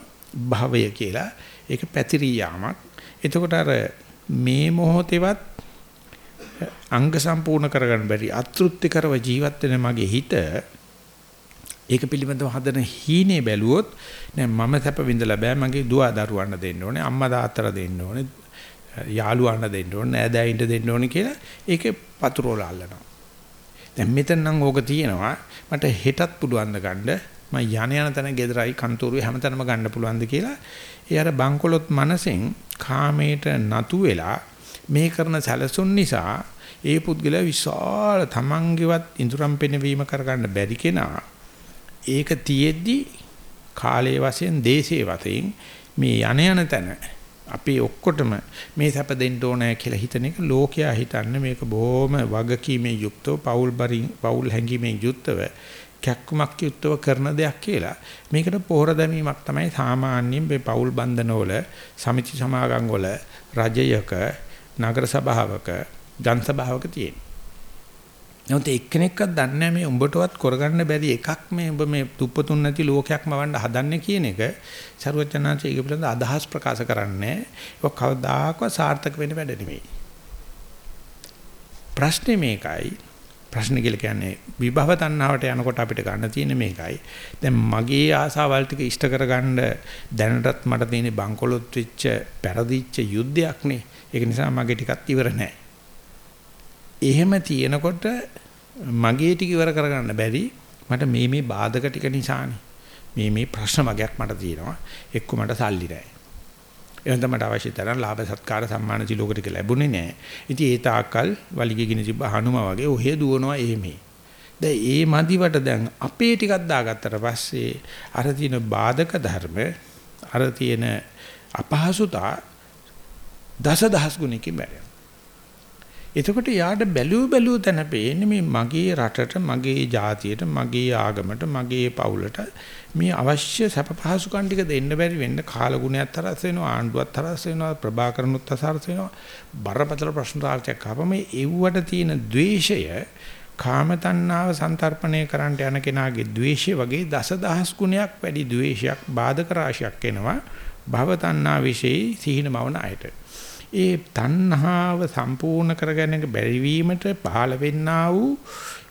භවය කියලා. ඒක පැතිරි යාමක්. එතකොට අර මේ මොහොතේවත් අංග සම්පූර්ණ කරගන්න බැරි අතෘප්තිකරව ජීවත් වෙන මගේ හිත ඒක පිළිබඳව හදන හීනේ බැලුවොත් නෑ මම සැප විඳලා බෑ මගේ දුව දරුවන්ට දෙන්න ඕනේ අම්මා තාත්තට දෙන්න ඕනේ යාළුවන්ට දෙන්න ඕනේ නෑදෑයින්ට දෙන්න ඕනේ කියලා ඒකේ පතුරවල අල්ලනවා. දැන් මෙතන නම් ඕක තියෙනවා මට හෙටත් පුළුවන් ද ගන්න? මම යන යන තැන ගෙදරයි කන්තෝරුවේ හැමතැනම ගන්න පුළුවන්ද කියලා. ඒ අර බංකොලොත් මනසෙන් කාමයට නතු වෙලා මේ කරන සැලසුම් නිසා ඒ පුද්ගලයා විශාල තමන්ගේවත් ඉඳුරම් පෙනවීම කරගන්න බැරි කෙනා ඒක තියෙද්දි කාලයේ වශයෙන් දේශයේ වශයෙන් මේ යන යන තැන අපි ඔක්කොටම මේ සැප දෙන්න ඕනෑ කියලා හිතන එක ලෝකයා හිතන්නේ මේක බොහොම වගකීමේ යුක්තව පෞල් බරින් පෞල් හැඟීමෙන් යුක්තව කැක්කුමක් යුක්තව කරන දෙයක් කියලා. මේකට පොහොර දැමීමක් තමයි සාමාන්‍යයෙන් මේ පෞල් බන්ධනවල සමිති සමාගම් වල රජයක නගර සභාවක ජන සභාවක තියෙන්නේ. නමුත් එක්කෙනෙක්වත් දන්නේ මේ උඹටවත් කරගන්න බැරි එකක් මේ උඹ මේ දුප්පතුන් නැති ලෝකයක්ම වන්න හදන්නේ කියන එක. ਸਰවඥාන්සේ ඒක පිළිබඳ අදහස් ප්‍රකාශ කරන්නේ ඒක කවදාකවත් සාර්ථක වෙන්න වැඩ නෙමෙයි. ප්‍රශ්නේ මේකයි. ප්‍රශ්නේ කියලා කියන්නේ විභව තණ්හාවට යනකොට අපිට ගන්න තියෙන මේකයි. දැන් මගේ ආසාවල් ටික ඉෂ්ට කරගන්න දැනටත් මට තියෙන බංකොලොත් වෙච්ච පෙරදිච්ච යුද්ධයක් නේ ඒක නිසා මගේ ටිකක් ඉවර නැහැ. එහෙම තියෙනකොට මගේ ටික ඉවර කරගන්න බැරි මට මේ මේ බාධක ටික නිසානේ. මේ මේ ප්‍රශ්න වගේක් මට තියෙනවා. එක්ක මට සල්ලි නැහැ එහෙනම් තමයි අවශ්‍ය තරම් ලාභ සත්කාර සම්මාන සිලෝක ටික ලැබුණේ නැහැ ඉතින් ඒ තාක්කල් වලිගේ ගිනි තිබ්බ හනුම වගේ ඔහෙ දුවනවා එහෙමේ දැන් ඒ මදිවට දැන් අපේ ටිකක් දාගත්තට පස්සේ අර තියෙන බාධක ධර්ම අර තියෙන අපහසුතා දසදහස් ගුණකින් බැහැ එතකොට යාට බැලූ බැලූ තැන පේන්නේ මේ මගේ රටට මගේ ජාතියට මගේ ආගමට මගේ පවුලට මේ අවශ්‍ය සැප පහසුකම් ටික දෙන්න බැරි වෙන්න කාලගුණයක් තරස් වෙනවා ආණ්ඩුවක් තරස් වෙනවා ප්‍රභාකරනුත් තරස් වෙනවා. බරපතල ප්‍රශ්න රාජ්‍යයක් ආපම ඒව්වට තියෙන द्वේෂය කාම තණ්හාව සන්තරපණය කරන්න යන කෙනාගේ द्वේෂය වගේ දසදහස් ගුණයක් වැඩි द्वේෂයක් බාධක රාශියක් එනවා. භව තණ්හා વિશે සිහිනමවන අයට. ඒ තණ්හාව සම්පූර්ණ කරගන්න බැරිවීමට පහළ වෙන්නා වූ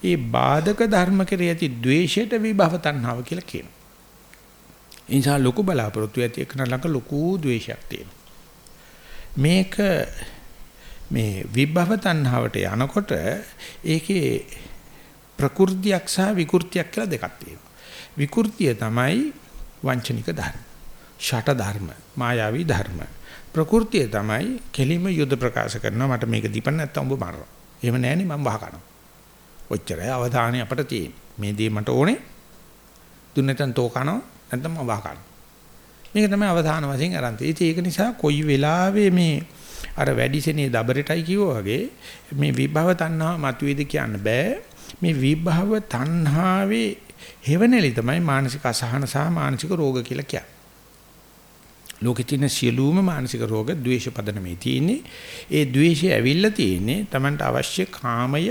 ඒ බාධක ධර්ම කෙරෙහි ඇති ද්වේෂයට විභව තණ්හාව කියලා කියනවා. ඒ නිසා ලොකු බලාපොරොත්තු ඇති එකන ළඟ ලොකු ද්වේෂයක් තියෙනවා. මේක මේ විභව තණ්හාවට යනකොට ඒකේ ප්‍රകൃතියක් සහ විකෘතියක් කියලා දෙකක් තියෙනවා. විකෘතිය තමයි වංචනික ධර්ම. ෂට ධර්ම, මායාවී ධර්ම. ප්‍රകൃතිය තමයි කෙලිම යුද ප්‍රකාශ කරනවා මට මේක දීපන්න නැත්තම් ඔබ මරනවා. එහෙම නැහෙනි මම වහ කනවා. ඔච්චරයි අවධානය අපට තියෙන්නේ. මේ දේ මට ඕනේ. දුන්නතන් තෝ කනවා නැත්තම් මම වහ කනවා. මේක තමයි අවධාන වශයෙන් අරන් තියෙන්නේ. ඒක නිසා කොයි වෙලාවෙ මේ අර වැඩිසෙනේ දබරටයි කිව්වා වගේ මේ විභව තණ්හාව මතුවේද කියන්න බෑ. මේ විභව තණ්හාවේ හේවණලි තමයි මානසික අසහන සහ මානසික රෝග කියලා කියන්නේ. ලෝකේ තියෙන සියලුම මානසික රෝග ද්වේෂ පදනමේ තියෙන්නේ. ඒ ද්වේෂය ඇවිල්ලා තියෙන්නේ Tamanට අවශ්‍ය කාමය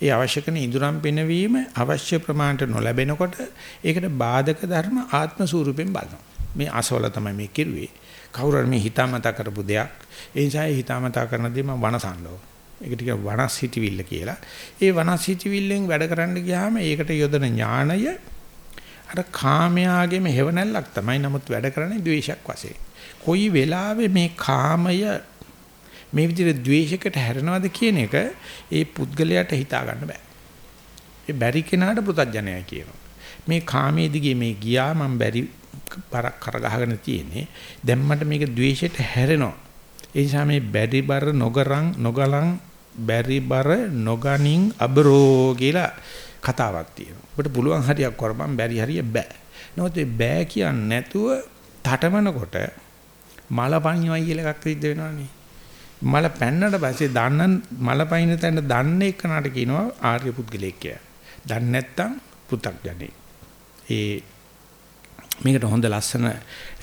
ඒ අවශ්‍ය කරන ඉඳුරම් පිනවීම අවශ්‍ය ප්‍රමාණයට නොලැබෙනකොට ඒකට බාධක ධර්ම ආත්ම ස්වරූපයෙන් බලනවා. මේ අසවල තමයි මේ කිරුවේ. කවුරු හරි මේ හිතාමතා කරපු දෙයක්. ඒ නිසා හිතාමතා කරන දේ මම වනසන්නෝ. ඒක ටික වනස් හිතවිල්ල කියලා. ඒ වනස් හිතවිල්ලෙන් වැඩ කරන්න ගියාම ඒකට යොදන ඥාණය අර කාමයාගේම හේවණල්ලක් තමයි. නමුත් වැඩ කරන්නේ ද්වේෂයක් වශයෙන්. කොයි වෙලාවෙ මේ කාමය මේ විදිහට ද්වේෂයකට හැරෙනවද කියන එක ඒ පුද්ගලයාට හිතා ගන්න බෑ. ඒ බැරි කෙනාට පුතඥයයි කියනවා. මේ කාමයේ දිගේ මේ ගියා මම බැරි පරක් කරගහගෙන තියෙන්නේ. දැන් මට මේක ද්වේෂයට හැරෙනවා. ඒ නිසා මේ බැරි බර නොගරන් නොගලන් බැරි බර නොගනින් අබරෝ කියලා කතාවක් තියෙනවා. ඔබට පුළුවන් හරියක් කරපම් බැරි හරිය බෑ. නමුත් මේ බෑ කියන්නේ නැතුව තටමනකොට මල පණිවයි කියලා එකක් සිද්ධ වෙනවනේ. මල පැන්නට පස්සේ දන්න මල පයින් තැන දන්නේ එකනට කියනවා ආර්ය පුද්ගලයෙක් කියලා. දන්නේ නැත්තම් පෘථග්ජනෙ. ඒ මේකට හොඳ ලස්සන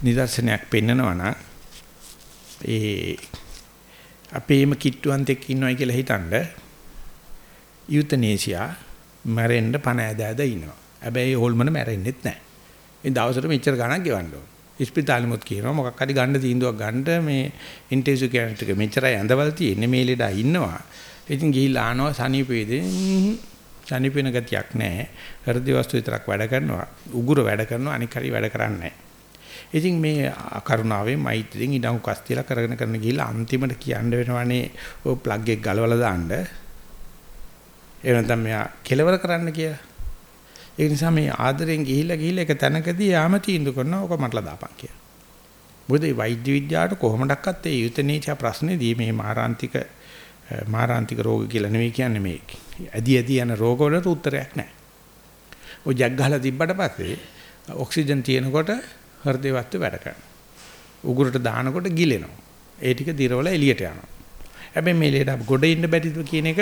නිදර්ශනයක් පෙන්නනවා නම් ඒ අපේම කිට්ටුවන්තෙක් ඉන්නවයි කියලා හිතනද යුතනේසියා මැරෙන්න පණ ඇද ඇද ඉනවා. හැබැයි හොල්මන මැරෙන්නෙත් නැහැ. ඒ දවසට මෙච්චර ගණන් ගෙවන්න ඕන. ඉස්පිතාලෙමුත් කියනවා මොකක් හරි ගන්න තීන්දුවක් ගන්න මේ ඉන්ටෙන්සිව් කෙයාර් එක මෙච්චරයි ඇඳවල තියෙන්නේ මේ ලෙඩා ඉන්නවා. ඉතින් ගිහිල්ලා ආනවා සනීපේදී සනීපෙන ගතියක් නැහැ. හෘද වස්තු විතරක් වැඩ කරනවා. උගුර වැඩ කරනවා අනික හරි වැඩ කරන්නේ ඉතින් මේ කරුණාවෙන් මෛත්‍රියෙන් ඉඩම් කස්තියලා කරගෙන කරන ගිහිල්ලා අන්තිමට කියන්න වෙනවනේ ඔය ප්ලග් එක ගලවලා දාන්න එහෙම නැත්නම් මෙයා කෙලවර කරන්න කියලා. ඒ නිසා මේ ආදරෙන් ගිහිල්ලා ගිහිල්ලා එක තැනකදී යාම තීන්දුව කරනවා ඔක මටලා දාපන් කියලා. මොකද මේ වෛද්‍ය විද්‍යාවට කොහොමඩක්වත් ඒ යුතනීචා ප්‍රශ්නේදී මේ මාරාන්තික මාරාන්තික රෝග කියලා නෙවෙයි කියන්නේ මේ ඇදි ඇදි යන රෝග වලට උත්තරයක් නැහැ. ඔය ජැක් ගහලා තිබ්බට පස්සේ ඔක්සිජන් තියෙනකොට හෘද වස්තු වැඩ කරනවා. උගුරට දානකොට ගිලෙනවා. ඒ ටික දිරවල එළියට යනවා. හැබැයි මේ ලේට ගොඩ ඉන්න බැරිද කියන එක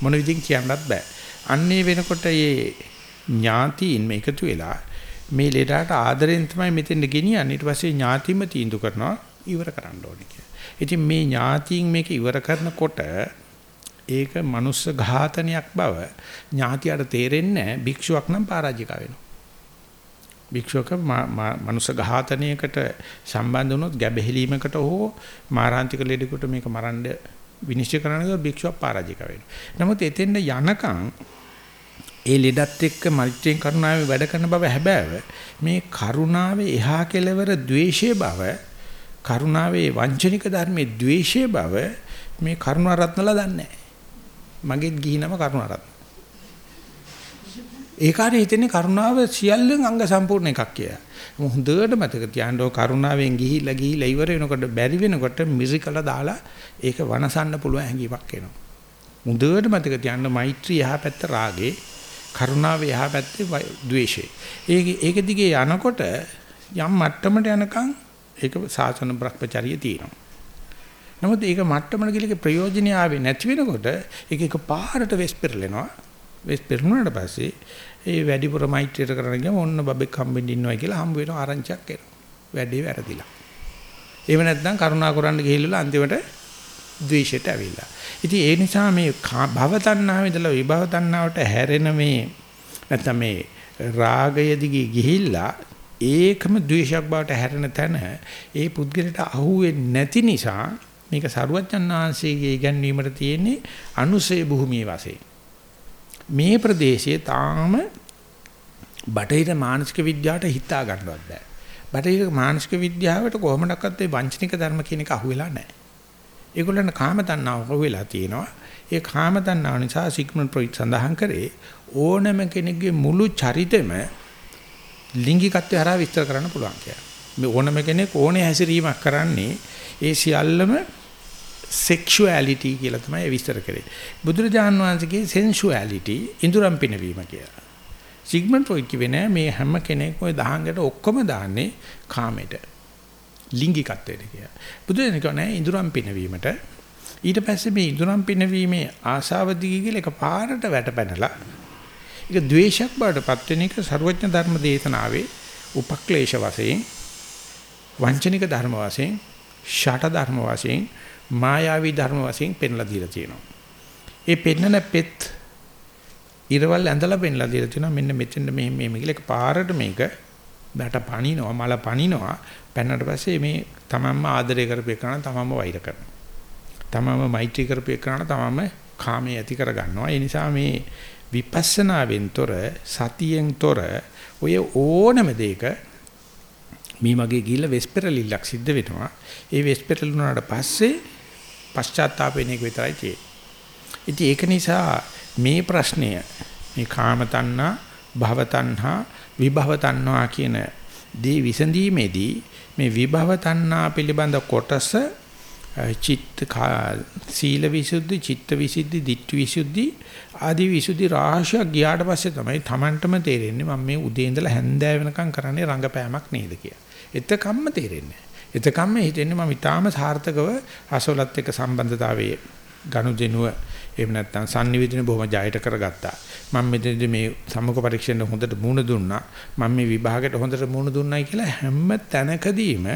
මොන විදිහින් කියන්නත් බෑ. අන්නේ වෙනකොට මේ ඥාතියින් මේකතු වෙලා මේ ලේඩාට ආදරෙන් තමයි මෙතෙන්ද ගෙනියන්නේ. ඊට පස්සේ ඥාතිම තීන්දුව කරනවා ඉවර කරන්න ඕනේ කියලා. ඉතින් මේ ඥාතියින් මේක ඉවර කරනකොට ඒක මනුස්ස ඝාතනයක් බව ඥාතියට තේරෙන්නේ නැහැ. භික්ෂුවක් නම් පරාජික වෙනවා. භික්ෂුවක මනුස්ස ඝාතනයකට සම්බන්ධ වුණොත් ගැබෙහිලීමකට හෝ මාරාන්තික ලෙඩෙකුට මේක මරන්න විනිශ්චය කරනකොට භික්ෂුවක් පරාජික වෙනවා. නමුත් එතෙන්ද යනකම් ඒ ලෙඩත් එක්ක මෛත්‍රියෙන් කරුණාවෙන් වැඩ කරන බව හැබෑව මේ කරුණාවේ එහා කෙලවර ද්වේෂයේ බව කරුණාවේ වංචනික ධර්මයේ ද්වේෂයේ බව මේ කරුණා රත්නලා දන්නේ මගෙත් ගිහිනම කරුණා රත්න ඒකාට හිතෙන්නේ කරුණාව සියල්ලෙන් අංග සම්පූර්ණ එකක් කියලා. හොඳට මතක තියාගන්න ඕ කරුණාවෙන් ගිහිල්ලා ගිහිල්ලා ඉවර වෙනකොට බැරි වෙනකොට මිරිකල දාලා ඒක වනසන්න පුළුවන් හැඟීමක් එනවා. හොඳට මතක තියාගන්න මෛත්‍රී එහා පැත්ත රාගේ කරුණාව එහා පැත්තේ ද්වේෂය. ඒක ඒක දිගේ යනකොට යම් මට්ටමට යනකම් ඒක සාසන භ්‍රමචාරිය තියෙනවා. නමුත් ඒක මට්ටමට ගිලක ප්‍රයෝජනය ආවේ නැති වෙනකොට ඒක එක පාරට වෙස් පෙරලෙනවා. වෙස් පෙරළුණාට පස්සේ ඒ වැඩිපුර මෛත්‍රියට කරන ගියාම ඔන්න බබෙක් හම්බෙන්න ඉන්නවා කියලා හම්බ වෙන ආරංචියක් එනවා. වැඩේ වැරදිලා. එහෙම නැත්නම් කරුණා කරන්න ගිහිල්ලා අන්තිමට ද්වේෂයට ඇවිල්ලා. ඉතින් ඒ නිසා මේ භව තණ්හාව ඉඳලා විභව තණ්හාවට හැරෙන මේ නැත්නම් මේ රාගය දිගේ ගිහිල්ලා ඒකම ද්වේෂයක් බවට හැරෙන තැන ඒ පුද්ගලට අහුවෙන්නේ නැති නිසා මේක සරුවචන්නාංශයේ ඉගැන්වීමට තියෙන්නේ අනුසය භූමියේ වශයෙන්. මේ ප්‍රදේශයේ තාම බටහිර මානසික විද්‍යාවට හිතා ගන්නවත් බෑ. බටහිර මානසික විද්‍යාවට කොහොමඩක්වත් ඒ වංචනික ධර්ම කියන එක අහුවෙලා නැහැ. ඒගොල්ලන්ට කාම තණ්හාව වෙලා තියෙනවා. ඒ කාම තණ්හාව නිසා සිග්මන්ඩ් ෆ්‍රොයිඩ් සඳහන් කරේ ඕනම කෙනෙකුගේ මුළු චරිතෙම ලිංගිකත්වය හරහා විස්තර කරන්න පුළුවන් කියලා. මේ ඕනම කෙනෙක් ඕනේ හැසිරීමක් කරන්නේ ඒ සියල්ලම sexuality කියලා තමයි විස්තර කරේ. බුදුරජාන් වහන්සේගේ sensuality ඉඳුරම් පිනවීම කියලා. සිග්මන්ඩ් ෆ්‍රොයිඩ් කිව්වේ නෑ මේ හැම කෙනෙක්ම ওই දහංගට ඔක්කොම දාන්නේ කාමයට. ලිංගිකත්වයට කියලා. බුදුරජාණන් කියනවා නෑ ඉඳුරම් පිනවීමට ඊට පස්සේ මේ ඉඳුරම් පිනවීමේ ආශාව දිගේ කියලා එකපාරට වැටපැනලා ඒක ද්වේෂයක් බවට පත් වෙන එක ਸਰවඥ ධර්ම දේශනාවේ උපක්ලේශ වශයෙන් වංචනික ධර්ම වශයෙන් ෂට ධර්ම වශයෙන් මායාවී ධර්ම වශයෙන් පෙන්ලා දීලා තියෙනවා. ඒ පෙන්නන පෙත් ඉරවල් ඇඳලා පෙන්ලා දීලා තියෙනවා මෙන්න මෙතෙන්ද මෙහෙම මෙහෙම කියලා එකපාරට මේක බැට පනිනවා මල පනිනවා පැන්නට පස්සේ මේ තමන්ම ආදරය කරපේකන තමන්ම වෛර කරනවා. තමන්ම මෛත්‍රී කරපේකන තමන්ම කාමයේ ඇති කර ගන්නවා. ඒ නිසා මේ විපස්සනාවෙන් තොර සතියෙන් තොර ඔය ඕනම දෙයක මේ මගේ ගිහිල්ලා වෙස්පෙරලිල්ලක් සිද්ධ වෙනවා. ඒ වෙස්පෙරලුණාට පස්සේ පශ්චාත්තාප වෙන එක විතරයි තියෙන්නේ. ඉතින් ඒක නිසා මේ ප්‍රශ්නය මේ කාම තණ්හා, භව තණ්හා, විභව තණ්හා කියන දේ විසඳීමේදී මේ විභව තණ්හා පිළිබඳ කොටස චිත්ත සීල විසුද්ධි, චිත්ත විසුද්ධි, ditthi විසුද්ධි ආදී විසුද්ධි රාශියක් ගියාට පස්සේ තමයි Tamanටම තේරෙන්නේ මම මේ උදේ ඉඳලා හැන්දෑව වෙනකම් කරන්නේ රංගපෑමක් නේද කියලා. එතකම්ම තේරෙන්නේ නැහැ. එතකම්ම හිතෙන්නේ මම ඊටාම සාර්ථකව අසවලත් එක්ක සම්බන්ධතාවයේ ගනුදෙනුව එහෙම නැත්නම් sannivedana බොහොම ජයයට කරගත්තා. මම මෙතනදී මේ සම්මුඛ පරීක්ෂණය හොඳට මුණ දුන්නා. මම මේ විභාගයට හොඳට මුණ දුන්නයි කියලා හැම තැනකදීම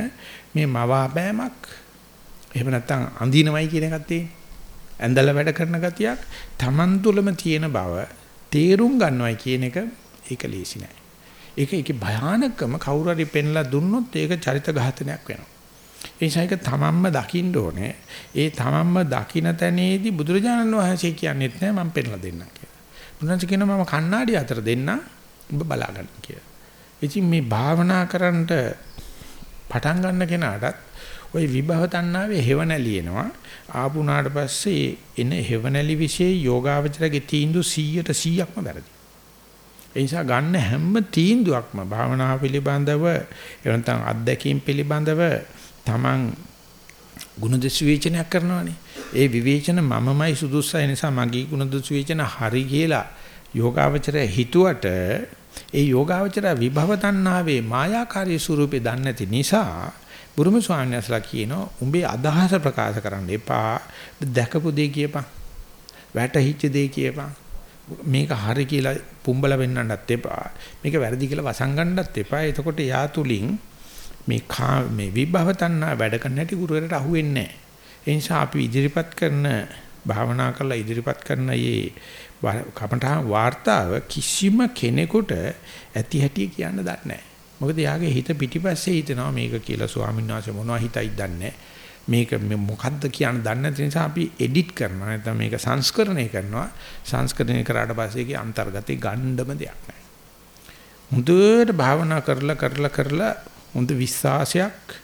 මේ මවාපෑමක් එහෙම නැත්නම් අඳිනවයි කියන එකක් තියෙන්නේ. ඇඳලා වැඩ කරන ගතියක් Taman තුලම තියෙන බව තේරුම් ගන්නවයි කියන එක ඒක ලේසි නෑ. ඒක ඒකේ භයානකම කවුරු හරි පෙන්ලා දුන්නොත් ඒක චරිත ඝාතනයක් වෙනවා. ඒ නිසා ඒක තමන්ම දකින්න ඕනේ. ඒ තමන්ම දකින තැනේදී බුදුරජාණන් වහන්සේ කියන්නේත් නෑ මම පෙන්ලා දෙන්නම් කියලා. බුදුරජාණන් කියනවා මම කණ්ණාඩි අතර දෙන්නම් ඔබ බලාගන්න කියලා. ඉතින් මේ භාවනා කරන්නට පටන් ගන්න කෙනාටත් ওই විභව තණ්හාවේ හේවණලි එනවා. ආපුණාට පස්සේ එන හේවණලි વિશે යෝගාවචරගේ තීන්දුව 100ට 100ක්ම වැරදි. ඒ නිසා ගන්න හැම තීන්දුවක්ම භාවනාව පිළිබඳව එවනතම් අත්දැකීම් පිළිබඳව Taman ගුණදෙස් විවේචනයක් කරනවානේ. ඒ විවේචන මමමයි සුදුස්සයි නිසා මගේ ගුණදෙස් විවේචන හරි කියලා යෝගාවචරය හිතුවට ඒ යෝගාවචරය විභව තණ්හාවේ මායාකාරී ස්වරූපේ දන්නේ නැති නිසා බුරුම ස්වාමීන් වහන්සේලා කියනවා උඹේ අදහස ප්‍රකාශ කරන්න එපා. දැකපු දේ කියපන්. වැටහිච්ච දේ කියපන්. මේක හරි කියලා පුම්බල වෙන්නන්නත් එපා. මේක වැරදි කියලා වසංගන්නත් එපා. එතකොට යා තුලින් මේ මේ විභව තණ්හා වැඩ කරන්න හැටි ගුරුවරට අහුවෙන්නේ නැහැ ඒ නිසා අපි ඉදිරිපත් කරන භාවනා කරලා ඉදිරිපත් කරන මේ කමඨා වාර්තාව කිසිම කෙනෙකුට ඇති හැටි කියන්න දන්නේ නැහැ. මොකද යාගේ හිත පිටිපස්සේ හිතනවා මේක කියලා ස්වාමීන් වහන්සේ මොනවද හිතයි දන්නේ මේක මොකද්ද කියන්න දන්නේ නැති නිසා අපි එඩිට් කරනවා නැත්නම් මේක සංස්කරණය කරනවා සංස්කරණය කරාට පස්සේ ඒකේ අන්තර්ගතේ ගණ්ඩම දෙයක් නැහැ. හොඳට භාවනා කරලා කරලා කරලා හොඳ විශ්වාසයක්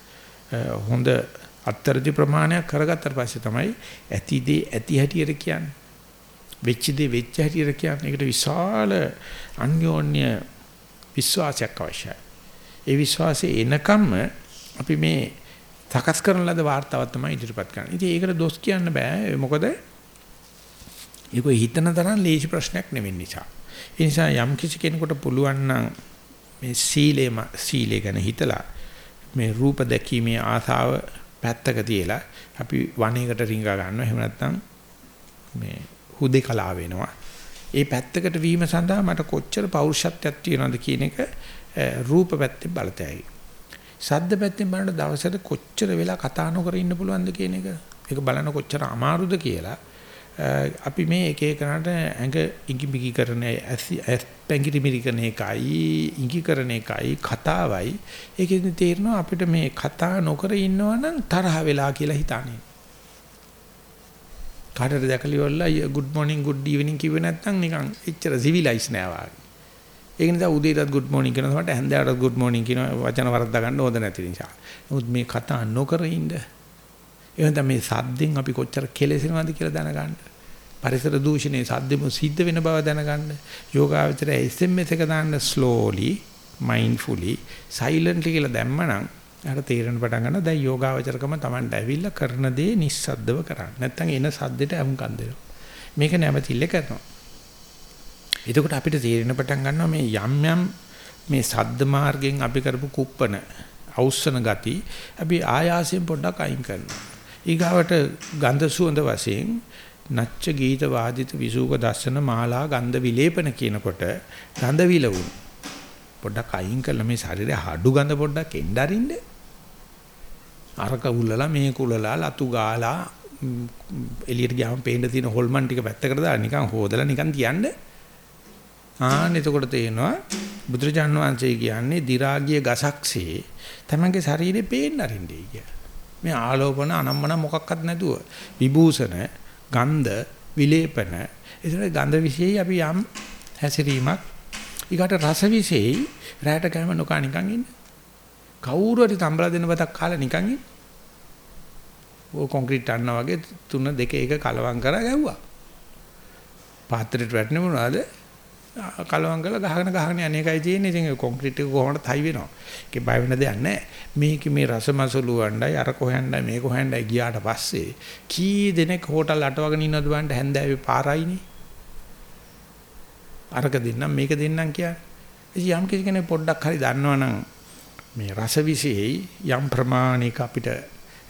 හොඳ අත්තරදි ප්‍රමාණයක් කරගත්තට පස්සේ තමයි ඇති දේ ඇති හැටියට කියන්නේ. වෙච්ච දේ වෙච්ච හැටියට කියන්නේ. ඒකට විශාල අන්‍යෝන්‍ය විශ්වාසයක් අවශ්‍යයි. ඒ විශ්වාසය එනකම්ම අපි මේ තකස් කරන ලද වார்த்தාවක් තමයි ඉදිරිපත් කරන්නේ. ඉතින් ඒකට දොස් කියන්න බෑ. මොකද ඒක හිතන තරම් ලේසි ප්‍රශ්නයක් නෙවෙයි නිසා. ඒ නිසා යම් කිසි කෙනෙකුට පුළුවන් නම් මේ සීලේම සීලේ ගැන හිතලා මේ රූප දැකීමේ ආසාව පැත්තක තියලා අපි වනයේකට රිංගා ගන්නවා. එහෙම නැත්නම් මේ හුදේකලා වෙනවා. ඒ පැත්තකට වීම සඳහා මට කොච්චර පෞරුෂත්වයක් තියෙනවද කියන එක රූප පැත්තේ බලතැයි. සද්ද පැත්තෙන් බලන දවසට කොච්චර වෙලා කතා නොකර ඉන්න පුළුවන්ද කියන එක. ඒක බලන කොච්චර අමාරුද කියලා අපි මේ එක එකනට ඇඟ ඉඟි බිගි කරන ඇස් පැංගිරි මිරි කරන එකයි ඉඟි කරන එකයි කතාවයි. ඒකෙන් තේරෙනවා අපිට මේ කතා නොකර ඉන්නවනම් තරහ වෙලා කියලා හිතන්නේ. කාටද දැකලා ඉවරලා good morning good evening කිව්වේ නැත්නම් නිකන් එච්චර සිවිලයිස් නෑ වාගේ. ඒක නිසා උදේටත් good morning කියනකොට හැන්දෑවටත් good morning කියන වචන වරද්දා ගන්න ඕද නැති නිසා. නමුත් මේ කතා නොකර ඉන්න එහෙනම් මේ සද්දෙන් අපි කොච්චර කෙලෙසෙනවද කියලා දැනගන්න. පරිසර දූෂණයේ සද්දෙම සිද්ධ වෙන බව දැනගන්න. යෝගාවචරය SMS එක දාන්න slowly, mindfully, silently කියලා දැම්මනම් අර තේරෙන පටන් ගන්නවා දැන් යෝගාවචරකම Tamanට ඇවිල්ලා කරන දේ නිස්සද්දව කරන්න. නැත්තම් එන සද්දෙට අහුම්කම් දෙනවා. මේක නැවතිල්ල කරනවා. එතකොට අපිට තේරෙන පටන් ගන්නවා මේ යම් යම් මේ සද්ද මාර්ගෙන් අපි කරපු කුප්පන අවුස්සන ගති අපි ආයාසයෙන් පොඩ්ඩක් අයින් කරනවා. ඊගාවට ගන්ධ සුවඳ වශයෙන් නච්ච ගීත වාදිත විසූක දර්ශන මාලා ගන්ධ විලේපන කියනකොට ගන්ධ විලවුන් පොඩ්ඩක් අයින් කළා මේ ශරීරය හඩු ගඳ පොඩ්ඩක් එන්න අරින්න. අරක උල්ලලා මේ කුලලා ලතු ගාලා එළියට ගියාම පේන්න තියෙන හොල්මන් ටික පැත්තකට දාලා නිකන් හොදලා නිකන් තියන්නේ. ආන්න එතකොට තේනවා බුදුරජාණන් වහන්සේ කියන්නේ දි รา ගිය ගසක්සේ තමන්ගේ ශරීරේ පේන්න අරින්නේ කිය. මේ ආලෝපන අනම්මන මොකක්වත් නැතුව විභූෂණ ගන්ධ විලේපන ඒතර ගන්ධ විශේෂයි අපි යම් හැසිරීමක් ඊකට රස විශේෂයි රැට කැම නොකා නිකන් ඉන්න. කවුරු හරි තම්බලා දෙන බතක් කාලා නිකන් ඉන්න. ඕ කොන්ක්‍රීට් අන්නා වගේ තුන දෙක එක කලවම් කරා ගැව්වා. පාත්‍රයට වැටෙන්නේ මොනවද? කලවම් කරලා ගහගෙන ගහගෙන අනේකයි තියෙන්නේ. ඉතින් කොන්ක්‍රීට් එක කොහොමද තයි වෙනවා. ඒකේ බය වෙන දෙයක් නැහැ. මේක මේ රසමසලු වණ්ඩයි අර කොහෙන්ඩයි මේක කොහෙන්ඩයි ගියාට පස්සේ කී දෙනෙක් හෝටල් අටවගෙන ඉන්නවද බලන්න හැන්දෑවේ පාරයිනේ. අරක දෙන්නම් මේක දෙන්නම් කියන්නේ. ඉතින් යම් කිසි කෙනෙක් පොඩ්ඩක් හරි දන්නවනම් මේ රසවිශේෂයි යම් ප්‍රමාණික අපිට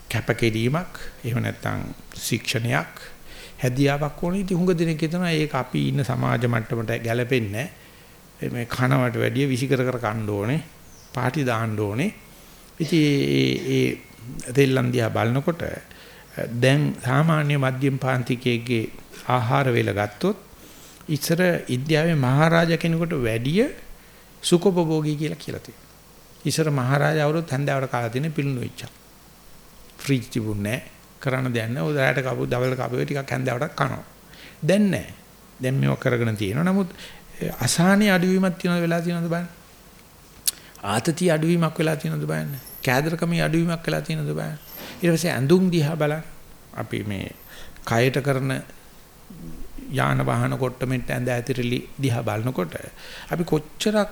කැපකිරීමක් එහෙම නැත්නම් ශික්ෂණයක් හැදියාවක් ඕනේ. ඉතින් හුඟ දෙනෙක් හිතනවා ඒක අපි ඉන්න සමාජ මට්ටමට ගැලපෙන්නේ මේ කනවට වැඩිය විසිකර කර කන්න ඕනේ. පාටි දාන්න ඕනේ. ඉතින් ඒ ඒ දෙල්ලන්දියා බලනකොට දැන් සාමාන්‍ය මධ්‍යම පාන්තිකයේගේ ආහාර වේල ගත්තොත් ඉතර ඉන්දියාවේ මහරජා කෙනෙකුට වැඩිය සුකොපභෝගී කියලා කියලා තියෙනවා. ඉතර මහරජා අවුරුත් හන්දාවට කාලා තියෙන පිළිණු වෙච්චා. ෆ්‍රිජ් තිබුණේ නැහැ. කරන්න දෙයක් නැහැ. ඔය රැයට කපු දවල් කපුවේ ටිකක් හැන්දෑවට කනවා. දැන් නැහැ. දැන් මේව කරගෙන තියෙනවා. නමුත් අසහනී අඩුවීමක් තියෙනවද වෙලා තියෙනවද බලන්න. ආතතිය අඩුවීමක් වෙලා තියෙනවද බලන්න. කෑදරකමේ අඩුවීමක් වෙලා තියෙනවද බලන්න. ඊට පස්සේ ඇඳුම් දිහා බලන්න. අපි මේ කයට කරන යාන වාහන කොට්ටමෙන්ට ඇඳ ඇතිරිලි දිහා බලනකොට අපි කොච්චරක්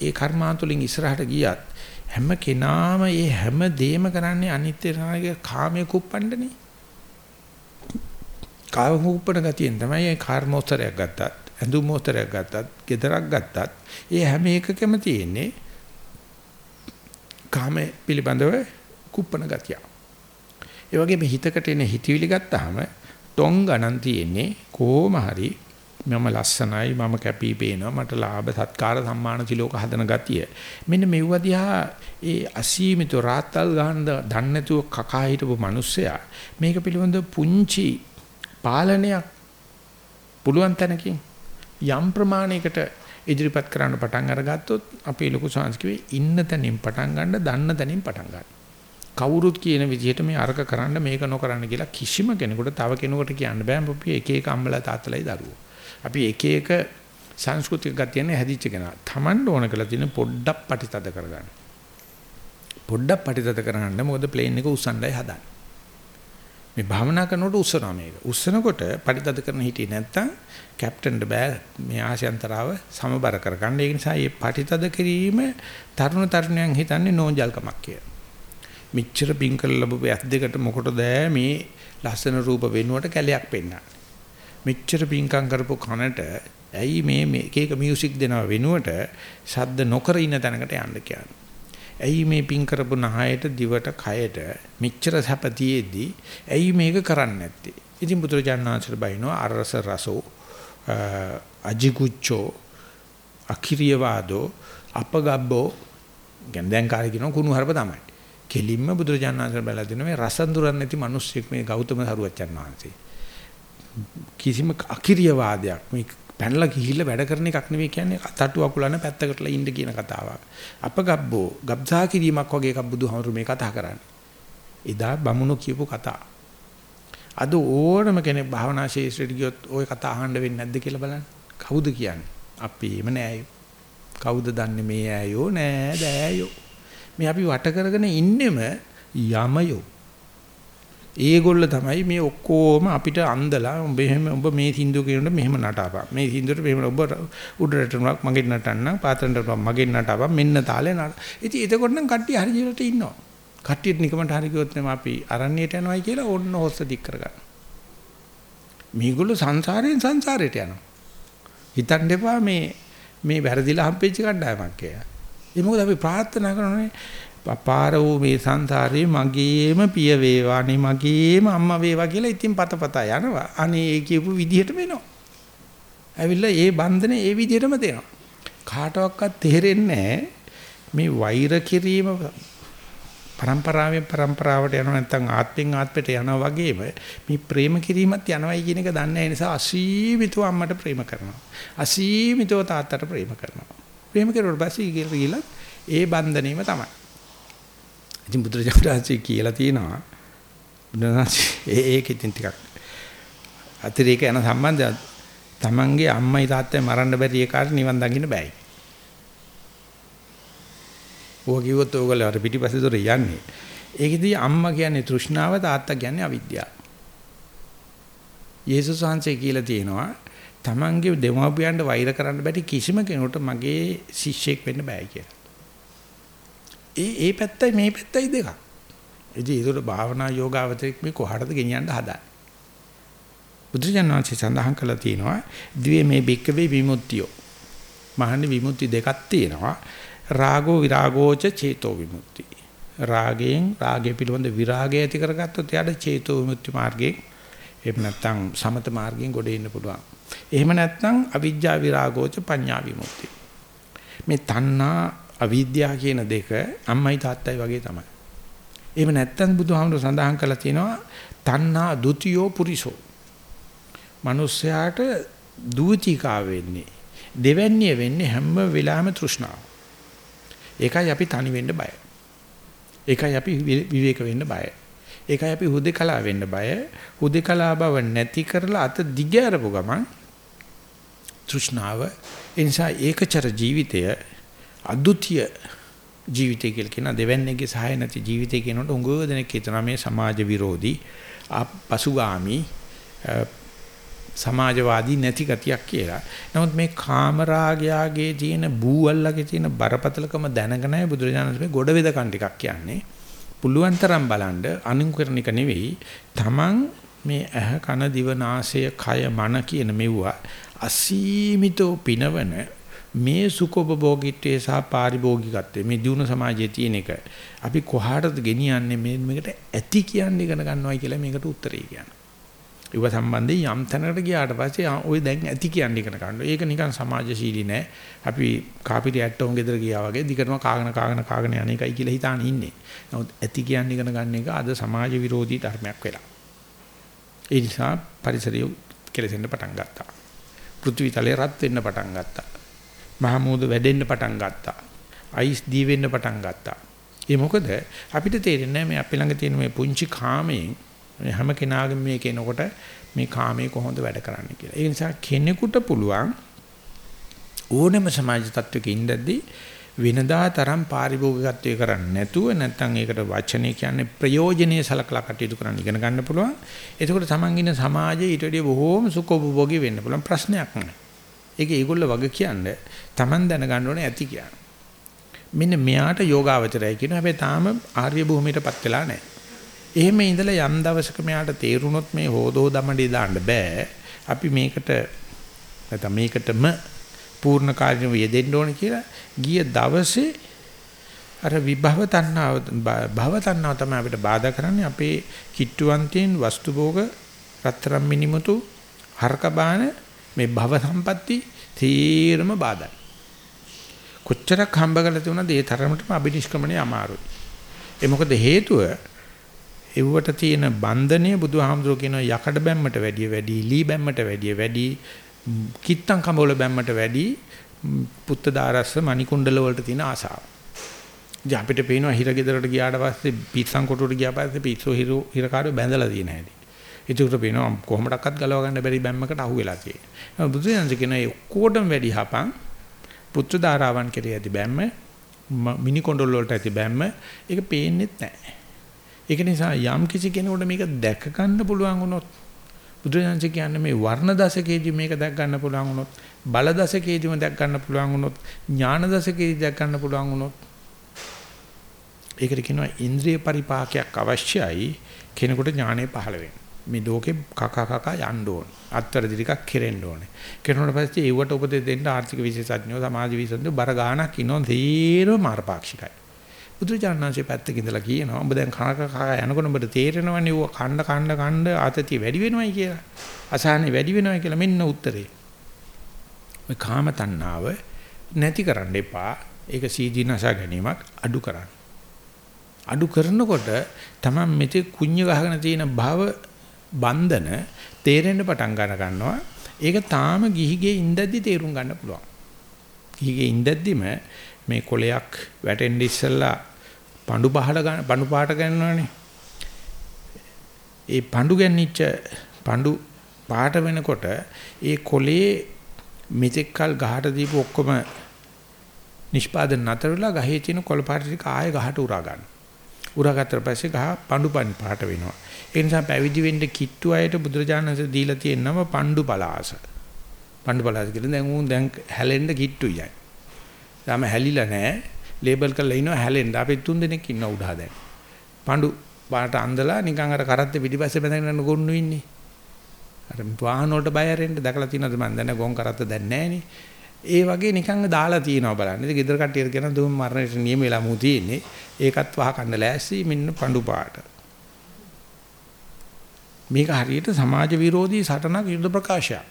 ඒ කර්මාන්තුලින් ඉස්සරහට ගියත් හැම කෙනාම මේ හැම දෙයක්ම කරන්නේ අනිත්‍ය රාගයේ කාමයේ කුප්පණ්ඩනේ. කාම කුප්පණ ගතියෙන් තමයි මේ කර්මෝත්තරයක් ගත්තත් ඇඳුම් මොහතරයක් ගත්තත්, ගෙදරක් ගත්තත්, ඒ හැම එකකම තියෙන්නේ කාම පිළිබඳව කුප්පන ගතිය. ඒ වගේම හිතකට එන හිතවිලි ගත්තාම ටොං ගණන් තියෙන්නේ කොහොම හරි මම ලස්සනයි මම කැපී පේනවා මට ලාභ සත්කාර සම්මාන සිලෝක හදන ගතිය මෙන්න මෙව්ව දිහා ඒ අසීමිත රාත්තල් ගහන දන්නේ නැතුව කකා හිටපු මිනිස්සයා මේක පිළිබඳ පුංචි පාලනයක් පුළුවන් තැනකින් යම් ප්‍රමාණයකට ඉදිරිපත් කරන්න පටන් අරගත්තොත් අපේ ලොකු සංස්කෘතියේ ඉන්න තැනින් පටන් ගන්න දන්න තැනින් පටන් ගන්න. කවුරුත් කියන විදිහට මේ අරක කරන්න මේක නොකරන්න කියලා කිසිම කෙනෙකුට තව කෙනෙකුට කියන්න බෑ අපි එක එක අම්මලා තාත්තලායි දරුවෝ. අපි එක එක සංස්කෘතික ගතියන හැදිච්ච කෙනා. Taman ඕන කරලා තියෙන පොඩ්ඩක් පටිතද කරගන්න. පොඩ්ඩක් පටිතද කරගන්න මොකද ප්ලේන් එක උස්සන්නයි හදන්නේ. මේ භාවනා කරනකොට උස්සනවා මේක. උස්සනකොට පරිතද කරන හිටියේ නැත්තම් කැප්ටන්ට බෑ මේ ආශයන්තරාව සමබර කරගන්න. ඒ නිසා මේ පරිතද කිරීම තරුණ තරුණයන් හිතන්නේ නෝන්ජල්කමක් කියලා. මිච්ඡර පිංකල ලැබුව ඇස් දෙකට මොකටද මේ ලස්සන රූප වෙනුවට කැලයක් පෙන්නන්නේ. මෙච්චර පිංකම් කරපු කනට ඇයි මේ මේක එක මියුසික් දෙනව වෙනුවට ශබ්ද නොකර ඉන්න තැනකට යන්න කියන්නේ. ඇයි මේ පිං කරපු නහයට දිවට කයට මෙච්චර සැපතියෙද්දි ඇයි මේක කරන්නේ නැත්තේ? ඉතින් බුදුරජාණන්සේ බයිනෝ අරස රසෝ අජිකුච්චෝ අකිරියවාදෝ අපගබ්බෝ දැන් කාලේ කියන කුණු හරප තමයි. කෙලින්ම බුදුරජාණන්සේ බැලලා දෙන මේ රසඳුරන් නැති මිනිස්සෙක් මේ ගෞතම සරුවච්චන් වහන්සේ. කිසිම අකිරියවාදයක් මේ පැනලා ගිහිල්ලා වැඩ කරන එකක් නෙවෙයි කියන්නේ අතටු අකුලන පැත්තකටලා ඉන්න කියන කතාවක්. අපගබ්බෝ ගබ්සා කිරීමක් වගේ එකක් බුදුහාමුදුරු මේ කතා කරන්නේ. එදා බමුණු කියපු කතා. අද ඕනම කෙනෙක් භාවනා ශාස්ත්‍රයට ගියොත් ওই කතා අහන්න වෙන්නේ නැද්ද කියලා බලන්න. කවුද කියන්නේ? අපේම නෑයෝ. කවුද දන්නේ මේ ඈයෝ නෑ දෑයෝ. මේ අපි වට කරගෙන ඉන්නෙම යමයෝ. ඒගොල්ල තමයි මේ ඔක්කොම අපිට අන්දලා උඹ එහෙම උඹ මේ සින්දු කියනකොට මෙහෙම නටාපන්. මේ සින්දුවට මෙහෙම ඔබ උඩරට නක් මගෙන් නටන්න, පාතරට මගෙන් නටාපන් මෙන්න තාලේ නට. ඉතින් එතකොට නම් කට්ටිය හරි ජීවිතේ ඉන්නවා. කට්ටියට නිකමට හරි ගියොත් නෙම අපි අරණියට යනවායි කියලා ඕන්න හොස්ස දික් කරගන්න. මේගොල්ලෝ සංසාරයෙන් සංසාරයට යනවා. හිතන්න එපා මේ මේ වැරදිලා හම්පෙච්ච කණ්ඩායමක් කියලා. ඒ මොකද අපි ප්‍රාර්ථනා කරනනේ අපාර වූ මේ සංසාරේ මගේම පිය වේවා අනේ මගේම අම්මා වේවා කියලා ඉතින් පතපත යනවා. අනේ ඒ කියපු විදිහටම එනවා. ඇවිල්ලා ඒ බන්ධනේ ඒ විදිහටම දෙනවා. කාටවත් තේරෙන්නේ මේ වෛර කිරීම પરම්පරාවෙන් પરම්පරාවට යනවා නැත්නම් ආත්මෙන් ආත්මයට යනවා වගේම මේ ප්‍රේම කිරීමත් යනවායි කියන එක දන්නේ නැහැ නිසා අසීමිතව අම්මට ප්‍රේම කරනවා. අසීමිතව තාත්තට ප්‍රේම කරනවා. ප්‍රේම කරුවට පස්සේ ඉගිල්ලා ඒ බන්ධනේම තමයි. ඉතින් බුදුරජාණන් වහන්සේ කියලා තියෙනවා බුදුරජාණන් ඒ ඒක ඉතින් ටිකක් අතිරේක යන සම්බන්ධය තමන්ගේ අම්මයි තාත්තයි මරන්න බැරි එකාට නිවන් දකින්න බෑයි. ඕක කිව්වොත් ඕගොල්ලෝ අර පිටිපස්සේ දොර යන්නේ. ඒකෙදී අම්මා කියන්නේ තෘෂ්ණාව තාත්තා කියන්නේ අවිද්‍යාව. යේසුස් වහන්සේ කියලා තියෙනවා තමන්ගේ දෙමාපියන්ට වෛර කරන්න බැරි කිසිම කෙනෙකුට මගේ ශිෂ්‍යෙක් වෙන්න බෑ කියලා. ඒ ඒ පැත්තයි මේ පැත්තයි දෙකක්. ඉතින් ඒකට භාවනා යෝගාවතෙක් මේ කොහටද ගෙනියන්න හදන්නේ? බුදුජානනාංශي සඳහන් කළා තියෙනවා ද්වේ මේ බික්කවේ විමුක්තියෝ. මහන්නේ විමුක්ති දෙකක් තියෙනවා. රාගෝ විරාගෝච චේතෝ විමුක්ති. රාගයෙන් රාගය පිළිබඳ විරාගය ඇති කරගත්තොත් එයාට චේතෝ විමුක්ති මාර්ගයෙන් එහෙම නැත්නම් සමත මාර්ගයෙන් ගොඩ එන්න පුළුවන්. එහෙම නැත්නම් අවිජ්ජා විරාගෝච පඤ්ඤා විමුක්ති. මේ තණ්හා අවිද්‍යාව කියන දෙක අම්මයි තාත්තයි වගේ තමයි. එහෙම නැත්තම් බුදුහාමුදුර සඳහන් කළා තියෙනවා තණ්හා ဒ ුතියෝ පුරිසෝ. මිනිස්යාට දූතිකා වෙන්නේ දෙවැන්නිය වෙන්නේ හැම වෙලාවෙම තෘෂ්ණාව. ඒකයි අපි තනි වෙන්න බය. ඒකයි අපි විවේක වෙන්න බය. ඒකයි අපි හුදේකලා වෙන්න බය. හුදේකලා බව නැති කරලා අත දිග අරපු ගමන් තෘෂ්ණාව ඒ නිසා ඒකචර ජීවිතය අද්විතීය ජීවිතය කියලා කියන දෙවැන්නේගේ සහාය නැති ජීවිතය කියනකොට උඟව දෙනෙක් හිතනවා මේ සමාජ විරෝධී පසුගාමි සමාජවාදී නැති ගතියක් කියලා. නමුත් මේ කාමරාගයාගේ තියෙන බූවල්ලගේ තියෙන බරපතලකම දැනගෙනයි බුදුරජාණන් වහන්සේ ගොඩ වෙදකන් ටිකක් කියන්නේ. පුළුවන් තරම් බලන්න අනුකරණ එක නෙවෙයි. Taman මේ ඇහ කන දිව නාසය කය මන කියන මෙව්වා අසීමිතව පිනවන මේ සුඛෝපභෝගීත්වයේ සහ පාරිභෝගිකත්වයේ මේ දිනු සමාජයේ තියෙන එක අපි කොහාටද ගෙනියන්නේ මේ මේකට ඇති කියන්නේ ඉගෙන ගන්නවයි කියලා මේකට උත්තරේ කියන්නේ. ඒව සම්බන්ධයෙන් යම් තැනකට ගියාට පස්සේ ඔය දැන් ඇති කියන්නේ ඉගෙන ගන්නවා. ඒක නිකන් සමාජශීලී නෑ. අපි කාපිරි ඇට්ටෝන් ගෙදර ගියා වගේ දිගටම කාගෙන කාගෙන කාගෙන යන එකයි කියලා හිතාන ඉන්නේ. නමුත් ඇති කියන්නේ ඉගෙන ගන්න එක අද සමාජ විරෝධී ධර්මයක් වෙලා. ඒ නිසා පරිසරය කෙලෙසෙන්න පටන් ගත්තා. පෘථිවි තලය රත් වෙන්න පටන් ගත්තා. මහමූද වැඩෙන්න පටන් ගත්තා. අයිස් දී වෙන්න පටන් ගත්තා. ඒ මොකද අපිට තේරෙන්නේ මේ අපේ ළඟ තියෙන මේ පුංචි කාමයෙන් හැම කෙනාගේම මේ කෙනකොට මේ කාමයේ කොහොමද වැඩ කරන්නේ කියලා. ඒ නිසා කෙනෙකුට පුළුවන් ඕනෑම සමාජ තත්වයක ඉඳද්දී වෙනදා තරම් පාරිභෝගිකත්වයේ කරන්නේ නැතුව නැත්නම් ඒකට වචනේ කියන්නේ ප්‍රයෝජනීය සලකලා කටයුතු කරන්න ඉගෙන ගන්න පුළුවන්. එතකොට තමන් ඉන්න සමාජයේ ඊට වඩා බොහෝම සුඛෝපභෝගී වෙන්න පුළුවන් ප්‍රශ්නයක් නෑ. ඒක ඒගොල්ල වගේ කියන්නේ Taman දැනගන්න ඕනේ ඇති කියන්නේ. මෙන්න මෙයාට යෝගාවචරය කියනවා. හැබැයි තාම ආර්ය භූමියටපත් වෙලා නැහැ. එහෙම ඉඳලා යම් දවසක මෙයාට තේරුනොත් මේ හොදෝ දමඩේ දාන්න බෑ. අපි මේකට නැත්නම් මේකටම පූර්ණ කාර්යව යෙදෙන්න ඕනේ කියලා ගිය දවසේ අර විභව තණ්හාව භව තණ්හාව තමයි අපිට බාධා කරන්නේ අපේ කිට්ටුවන්තයෙන් වස්තු භෝග රත්තරන් මිනිමුතු හරක බාන මේ භව සම්පatti තීරම බාධායි. කොච්චරක් හම්බ කරලා තිබුණාද ඒ තරමටම අබිනිෂ්ක්‍මණය අමාරුයි. ඒ මොකද හේතුව එව්වට තියෙන බන්ධනය බුදුහාමුදුරුවෝ කියන යකඩ බැම්මට වැඩිය වැඩි, ලී බැම්මට වැඩිය වැඩි, කිත්තම් කඹවල බැම්මට වැඩි පුත්ත දාරස්ස මණිකුණ්ඩල වලට තියෙන ආසාව. ඉතින් අපිට පේනවා හිර ගෙදරට ගියාට පස්සේ පිස්සන් කොටුවට ගියා පස්සේ පිස්සෝ හිර හිරකාරයෝ බැඳලා තියෙන හැටි. ඒකට පේනවා කොහොමඩක්වත් ගලව ගන්න බැරි බැම්මකට අහු වෙලා තියෙනවා. බුදුසෙන්ස කියන ඒ ඔක්කොටම වැඩි හපන් පුත්‍ර ධාරාවන් කෙරේ ඇති බැම්ම මිනි කොණ්ඩොල් වලට ඇති බැම්ම ඒක පේන්නේත් නැහැ. ඒක නිසා යම් කිසි කෙනෙකුට මේක දැක ගන්න පුළුවන් වුණොත් බුදුරජාණන් කියන්නේ මේ වර්ණ දශකයේදී මේක දැක් ගන්න පුළුවන් වුණොත් බල දශකයේදීම දැක් ගන්න පුළුවන් වුණොත් ඥාන දශකයේදී දැක් ගන්න පුළුවන් වුණොත් ඒකට කියනවා ඉන්ද්‍රිය පරිපාකයක් අවශ්‍යයි කෙනෙකුට ඥානෙ පහළ වෙන්න. මේ ලෝකේ කකා කකා යන්න ඕන. අත්වැරදි ටිකක් කෙරෙන්න ඕනේ. කෙරුණාට පස්සේ ඒවට උපදෙස් දෙන්න ආර්ථික විශේෂඥයෝ සමාජ විශේෂඥයෝ බර ගානක් ඉන්නෝ තීරම මාර්ගපාක්ෂිකයි. බුදුචානන්සේ පැත්තක ඉඳලා කියනවා ඔබ දැන් කන කකා යනකොට ඔබට තේරෙනවනේ ඌ කණ්ඩ කණ්ඩ කණ්ඩ ආතතිය වැඩි වෙනවයි කියලා. අසහනෙ වැඩි වෙනවයි කියලා මෙන්න උත්තරේ. මේ කාම තණ්හාව නැති කරන්න එපා. ඒක සීදීනසා ගැනීමක් අඩු කරන්න. අඩු කරනකොට තමයි මෙතේ කුඤ්ඤ ගහගෙන තියෙන භව බන්ධන තේරෙන්න පටන් ගන්න ගන්නවා. ඒක තාම ගිහිගේ ඉඳද්දි තේරුම් ගන්න පුළුවන්. ගිහිගේ ඉඳද්දිම මේ කොලයක් වැටෙන්න ඉස්සෙල්ලා පඳු පහල ගන්න පඳු පාට ගන්නවනේ. ඒ පඳු ගැන්නිච්ච පඳු පාට වෙනකොට ඒ කොලේ මෙතෙක්කල් ගහට දීපු ඔක්කොම නිෂ්පාදන නතර වෙලා ගහේ තියෙන කොළ පාට ටික ආයෙ ගහට උරා ගන්න. උරාගත්තට පස්සේ ගහ පඳු පාට වෙනවා. ඒ නිසා පැවිදි වෙන්න කිට්ටු අයට බුදුරජාණන්සේ දීලා තියෙනම පණ්ඩු පලාස. පණ්ඩු පලාස කියලා දැන් උන් දැන් හැලෙන්න කිට්ටුයි. තාම හැලිලා නැහැ. ලේබල් කරලා ඉනවා හැලෙන්න. අපි තුන් දෙනෙක් ඉන්න උඩහා දැන්. පණ්ඩු පාට අන්දලා නිකන් අර කරත්තේ පිටිපස්සේ බැඳගෙන ගොන්නු ඉන්නේ. අර වාහන වලට බය ඇරෙන්න දැකලා තියෙනවද මන් දැන් ගොන් කරත්ත දැන් නැහනේ. ඒ වගේ නිකන් දාලා තියෙනවා බලන්න. ඉතින් ගෙදර කට්ටියට කියන දුම් මරණයට නියම වෙලා මු තියෙන්නේ. ඒකත් වහ කන්න ලෑස්ති මෙන්න පඳු පාට. මේක හරියට සමාජ විරෝධී සටනක් යුද්ධ ප්‍රකාශයක්.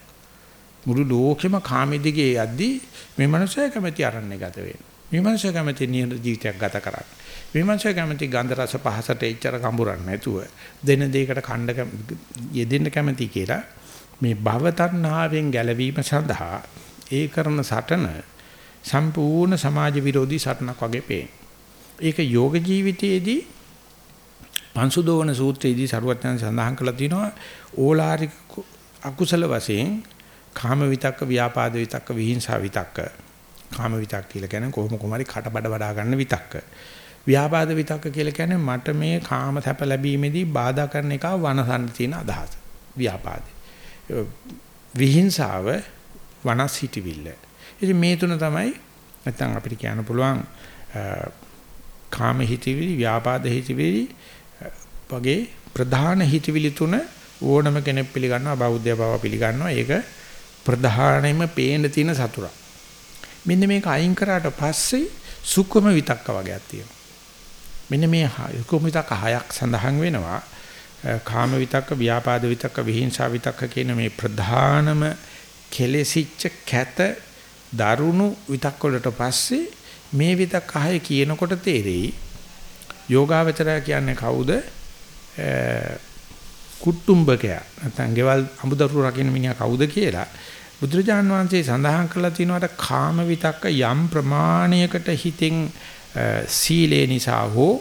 මුළු ලෝකෙම කාමෙදිගේ යද්දී මේ මනුස්සය කැමැති අරන්නේ ගත වෙනවා. මේ මනුස්සය කැමැති නියත ජීවිතයක් ගත කරන්න. මේ මනුස්සය කැමැති ගන්ධ රස පහසට එච්චර කඹරන්නේ නැතුව දෙන දෙයකට කණ්ඩ යෙදෙන්න කැමැති කියලා මේ භව තණ්හාවෙන් ගැලවීම සඳහා ඒ කරන සටන සම්පූර්ණ සමාජ විරෝධී සටනක් වගේ පේන. ඒක යෝග ජීවිතයේදී පංසුදෝවන සූත්‍රයේදී සරුවත්යන් සඳහන් කළා තියෙනවා ඕලාරික අකුසල වශයෙන් කාම විතක්ක ව්‍යාපාද විතක්ක විහිංසා විතක්ක. කාම විතක්ක කියලා කියන්නේ කොහොම කොමාරි කටබඩ වඩා ගන්න විතක්ක. ව්‍යාපාද විතක්ක කියලා කියන්නේ මට මේ කාම සැප ලැබීමේදී බාධා කරන එක වනසන්න තියෙන අදහස. ව්‍යාපාදේ. විහිංසාව වනස් හිටවිල්ල. ඉතින් මේ තුන තමයි නැත්නම් අපිට කියන්න පුළුවන් කාම හිතවිලි ව්‍යාපාද හිතවිලි වගේ ප්‍රධාන හිතවිලි තුන ඕනම කෙනෙක් පිළිගන්නවා බෞද්ධය බව පිළිගන්නවා ඒක ප්‍රධානෙම පේන තියෙන සතුරා. මෙන්න මේක අයින් කරාට පස්සේ සුක්කම විතක්ක වගේක් තියෙනවා. මෙන්න මේ සුක්කම විතක්ක හයක් සඳහන් වෙනවා. කාම විතක්ක, ව්‍යාපාද විතක්ක, විහිංසා විතක්ක කියන මේ ප්‍රධානම කෙලෙසිච්ච කැත දරුණු විතක්ක වලට පස්සේ මේ විතක්ක හය කියනකොට තේරෙයි යෝගාවචරය කියන්නේ කවුද? කුට්ටුම්බකයා නැත්නම් ගෙවල් අමුදරු රකින්න මිනිහා කවුද කියලා බුදුරජාන් වහන්සේ සඳහන් කරලා තිනවාට කාම විතක්ක යම් ප්‍රමාණයකට හිතෙන් සීලේ නිසා හෝ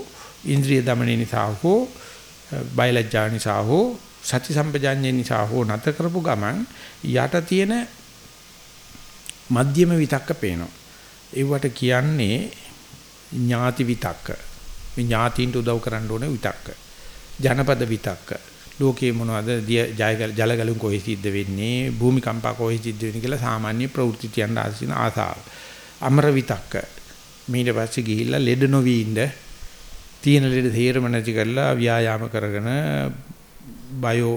ඉන්ද්‍රිය দমনේ නිසා හෝ බයලජ්ජා නිසා හෝ සති සම්පජාඤ්ඤේ නිසා හෝ නැත කරපු ගමන් යට තියෙන මධ්‍යම විතක්ක පේනවා. ඒවට කියන්නේ ඥාති විතක්ක. මේ ඥාතින්ට උදව් කරන්න ඕනේ විතක්ක. ජනපද විතක්ක. ලෝකේ මොනවද ජල ගලුම් කොහේ සිද්ධ වෙන්නේ භූමිකම්පා කොහේ සිද්ධ වෙන්නේ කියලා සාමාන්‍ය ප්‍රවෘත්ති තියන්න ආසින ආසාව. අමර විතක්ක. ඊට පස්සේ ගිහිල්ලා ලෙඩ නොවි ඉන්න තියෙන ලෙඩ තේරම නැති කරලා ව්‍යායාම කරගෙන බයෝ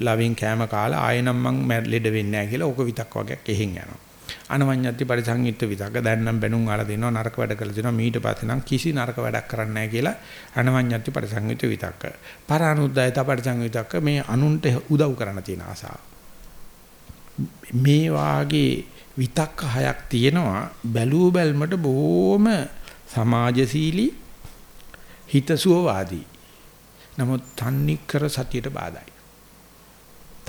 ලවින් කෑම කාලා ආයෙනම් මං ලෙඩ වෙන්නේ නැහැ කියලා ඕක විතක්ක වගේක් එහෙන් යනවා. අනවඤ්ඤත්ති පරිසංයුක්ත විතක දැන් නම් බැනුම් ආලා දෙනවා නරක වැඩ කළා දෙනවා. මීට පස්සේ නම් කිසි නරක වැඩක් කරන්නේ නැහැ කියලා අනවඤ්ඤත්ති පරිසංයුක්ත විතක පරානුද්යත පරිසංයුක්තක මේ අනුන්ට උදව් කරන්න තියෙන ආසාව. මේ වාගේ විතක්ක හයක් තියෙනවා. බැලූ බැල්මට බොහොම සමාජශීලී හිතසුවවාදී. නමුත් තන්නි කර සතියට බාධායි.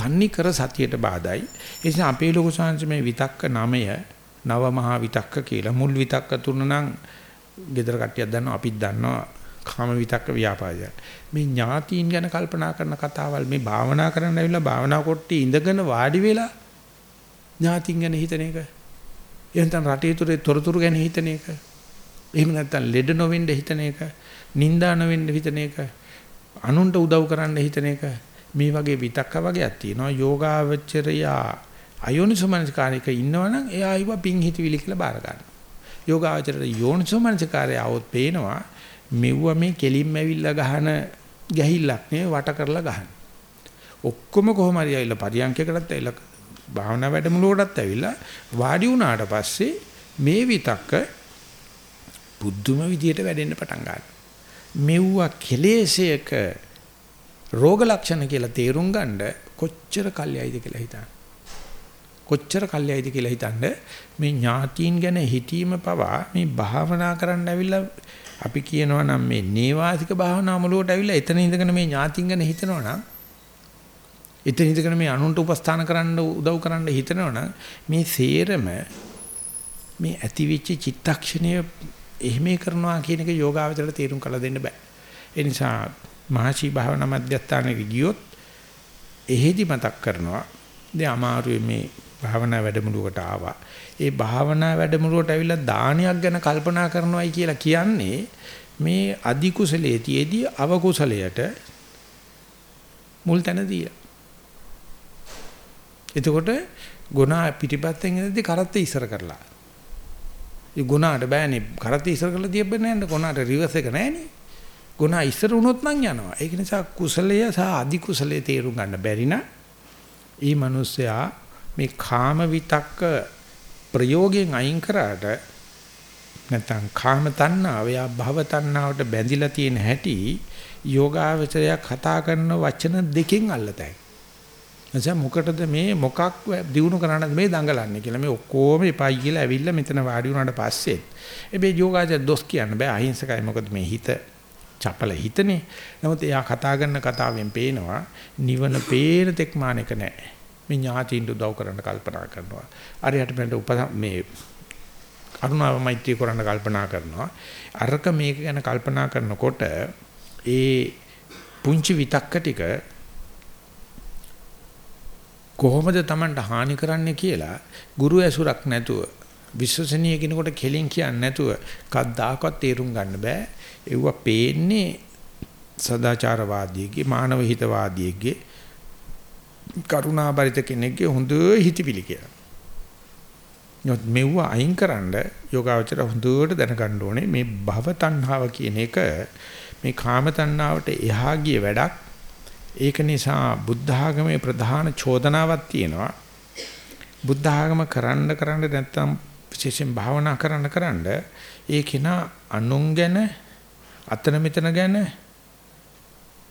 තන්නේ කර සතියට බාධායි. ඒ නිසා අපේ ලෝක සංස මේ විතක්ක නමය නව මහා විතක්ක කියලා මුල් විතක්ක තුන නම් gedara කට්ටියක් දන්නවා අපිත් දන්නවා කාම විතක්ක ව්‍යාපාදය. මේ ඥාතීන් ගැන කල්පනා කරන කතාවල් මේ භාවනා කරන්න ඇවිල්ලා භාවනා කොට්ටි ඉඳගෙන වාඩි වෙලා ඥාතීන් ගැන හිතන එක. එහෙනම් රටේ තුරේ තොරතුරු ගැන හිතන එක. එහෙම නැත්නම් ලෙඩ නොවෙන්න හිතන එක. නිന്ദා නොවෙන්න හිතන එක. අනුන්ට උදව් කරන්න හිතන එක. මේ වගේ විතක්ක වගේක් තියෙනවා. යෝගාවචරයා අයෝනිසමනස්කාරයක ඉන්නවනම් එයා අයව පිං හිතවිලි කියලා බාර ගන්නවා. යෝගාවචරයට යෝනිසමනස්කාරය આવොත් පේනවා මෙව්ව මේ කෙලින්ම ඇවිල්ලා ගහන ගැහිල්ලක් නේ වට කරලා ගහන. ඔක්කොම කොහොම හරි ඇවිල්ලා පරියන්කයකටත් ඇවිල්ලා භාවනා වැඩමුළුවකටත් ඇවිල්ලා වාඩි වුණාට පස්සේ මේ විතක්ක බුද්ධම විදියට වැඩෙන්න පටන් ගන්නවා. මෙව්ව කෙලෙසයක රෝග ලක්ෂණ කියලා තේරුම් ගන්න කොච්චර කල්යයිද කියලා හිතන්න. කොච්චර කල්යයිද කියලා හිතන්න මේ ඥාතීන් ගැන හිතීම පවා මේ භාවනා කරන්න ඇවිල්ලා අපි කියනවා නම් මේ නේවාසික භාවනා මුලුවට ඇවිල්ලා එතන ඉඳගෙන මේ ඥාතීන් ගැන හිතනවා නම් එතන ඉඳගෙන මේ අනුන්ට උපස්ථාන කරන්න උදව් කරන්න හිතනවා නම් මේ සේරම මේ ඇතිවිච්ච චිත්තක්ෂණය එහෙම කරනවා කියන එක යෝගාවචරයට තේරුම් කරලා දෙන්න බෑ. ඒ නිසා මහසි භාවනා මධ්‍යස්ථානෙට ගියොත් එහෙදි මතක් කරනවා දැන් අමාරුවේ මේ භාවනා වැඩමුළුවකට ආවා. ඒ භාවනා වැඩමුළුවට ඇවිල්ලා දානයක් ගැන කල්පනා කරනවායි කියලා කියන්නේ මේ අදි කුසලයේ තියේදී අව කුසලයට මුල් තැන දීලා. එතකොට ගුණා පිටිපස්සෙන් ඉඳි කරත් ඉස්සර කරලා. ඒ ගුණාට බෑනේ කරත් ඉස්සර කරලා තියබ්බේ නෑනේ ගුණාට රිවර්ස් එක නෑනේ. ගුණ ඉස්සර වුණොත් නම් යනවා. ඒක නිසා කුසලය සහ අධි කුසලයේ තේරුම් ගන්න බැරි නම් ඊ මිනිස්සයා මේ කාම විතක්ක ප්‍රයෝගයෙන් අයින් කරාට නැත්නම් කාම තණ්හාව යා භව තණ්හාවට බැඳිලා තියෙන හැටි යෝගාවචරය කතා කරන වචන දෙකෙන් අල්ලතයි. එනිසා මොකටද මේ මොකක් දිනු කරන්නද මේ දඟලන්නේ කියලා මේ ඔක්කොම එපයි කියලා ඇවිල්ලා මෙතන වාඩි වුණාට පස්සේ ඒ යෝගාචර දොස් කියන්න බෑ අහිංසකයි මොකද මේ හිත චපල හිතනේ. නමුත් එයා කතා කරන කතාවෙන් පේනවා නිවන පේන තෙක් මානක නැහැ. මේ ඥාතියින්ට උදව් කරන්න කල්පනා කරනවා. අරයට මෙන්න උප මේ කරුණාව මෛත්‍රී කරන්න කල්පනා කරනවා. අරක මේක ගැන කල්පනා කරනකොට ඒ පුංචි විතක්ක ටික කොහොමද Tamanට හානි කරන්නේ කියලා ගුරු ඇසුරක් නැතුව විශ්වසනීය කෙනෙකුට කෙලින් කියන්නේ නැතුව කද්දාකවත් තේරුම් ගන්න බෑ. ඒව පේන්නේ සදාචාරවාදීගේ මානව හිතවාදීගේ කරුණාබරිත කෙනෙක්ගේ හොඳ හිතවිලි කියලා. නමුත් මෙව්ව අයින්කරනද යෝගාවචර හොඳට දැනගන්න ඕනේ මේ භව තණ්හාව කියන එක මේ කාම තණ්හාවට එහා ගිය වැඩක්. ඒක නිසා බුද්ධ ආගමේ ප්‍රධාන චෝදනාවක් තියෙනවා. බුද්ධ ආගම කරන්න කරන්න නැත්තම් විශේෂයෙන් භාවනා කරන්න කරන්න ඒ කෙනා අනුන් ගැන අතන මෙතන ගැන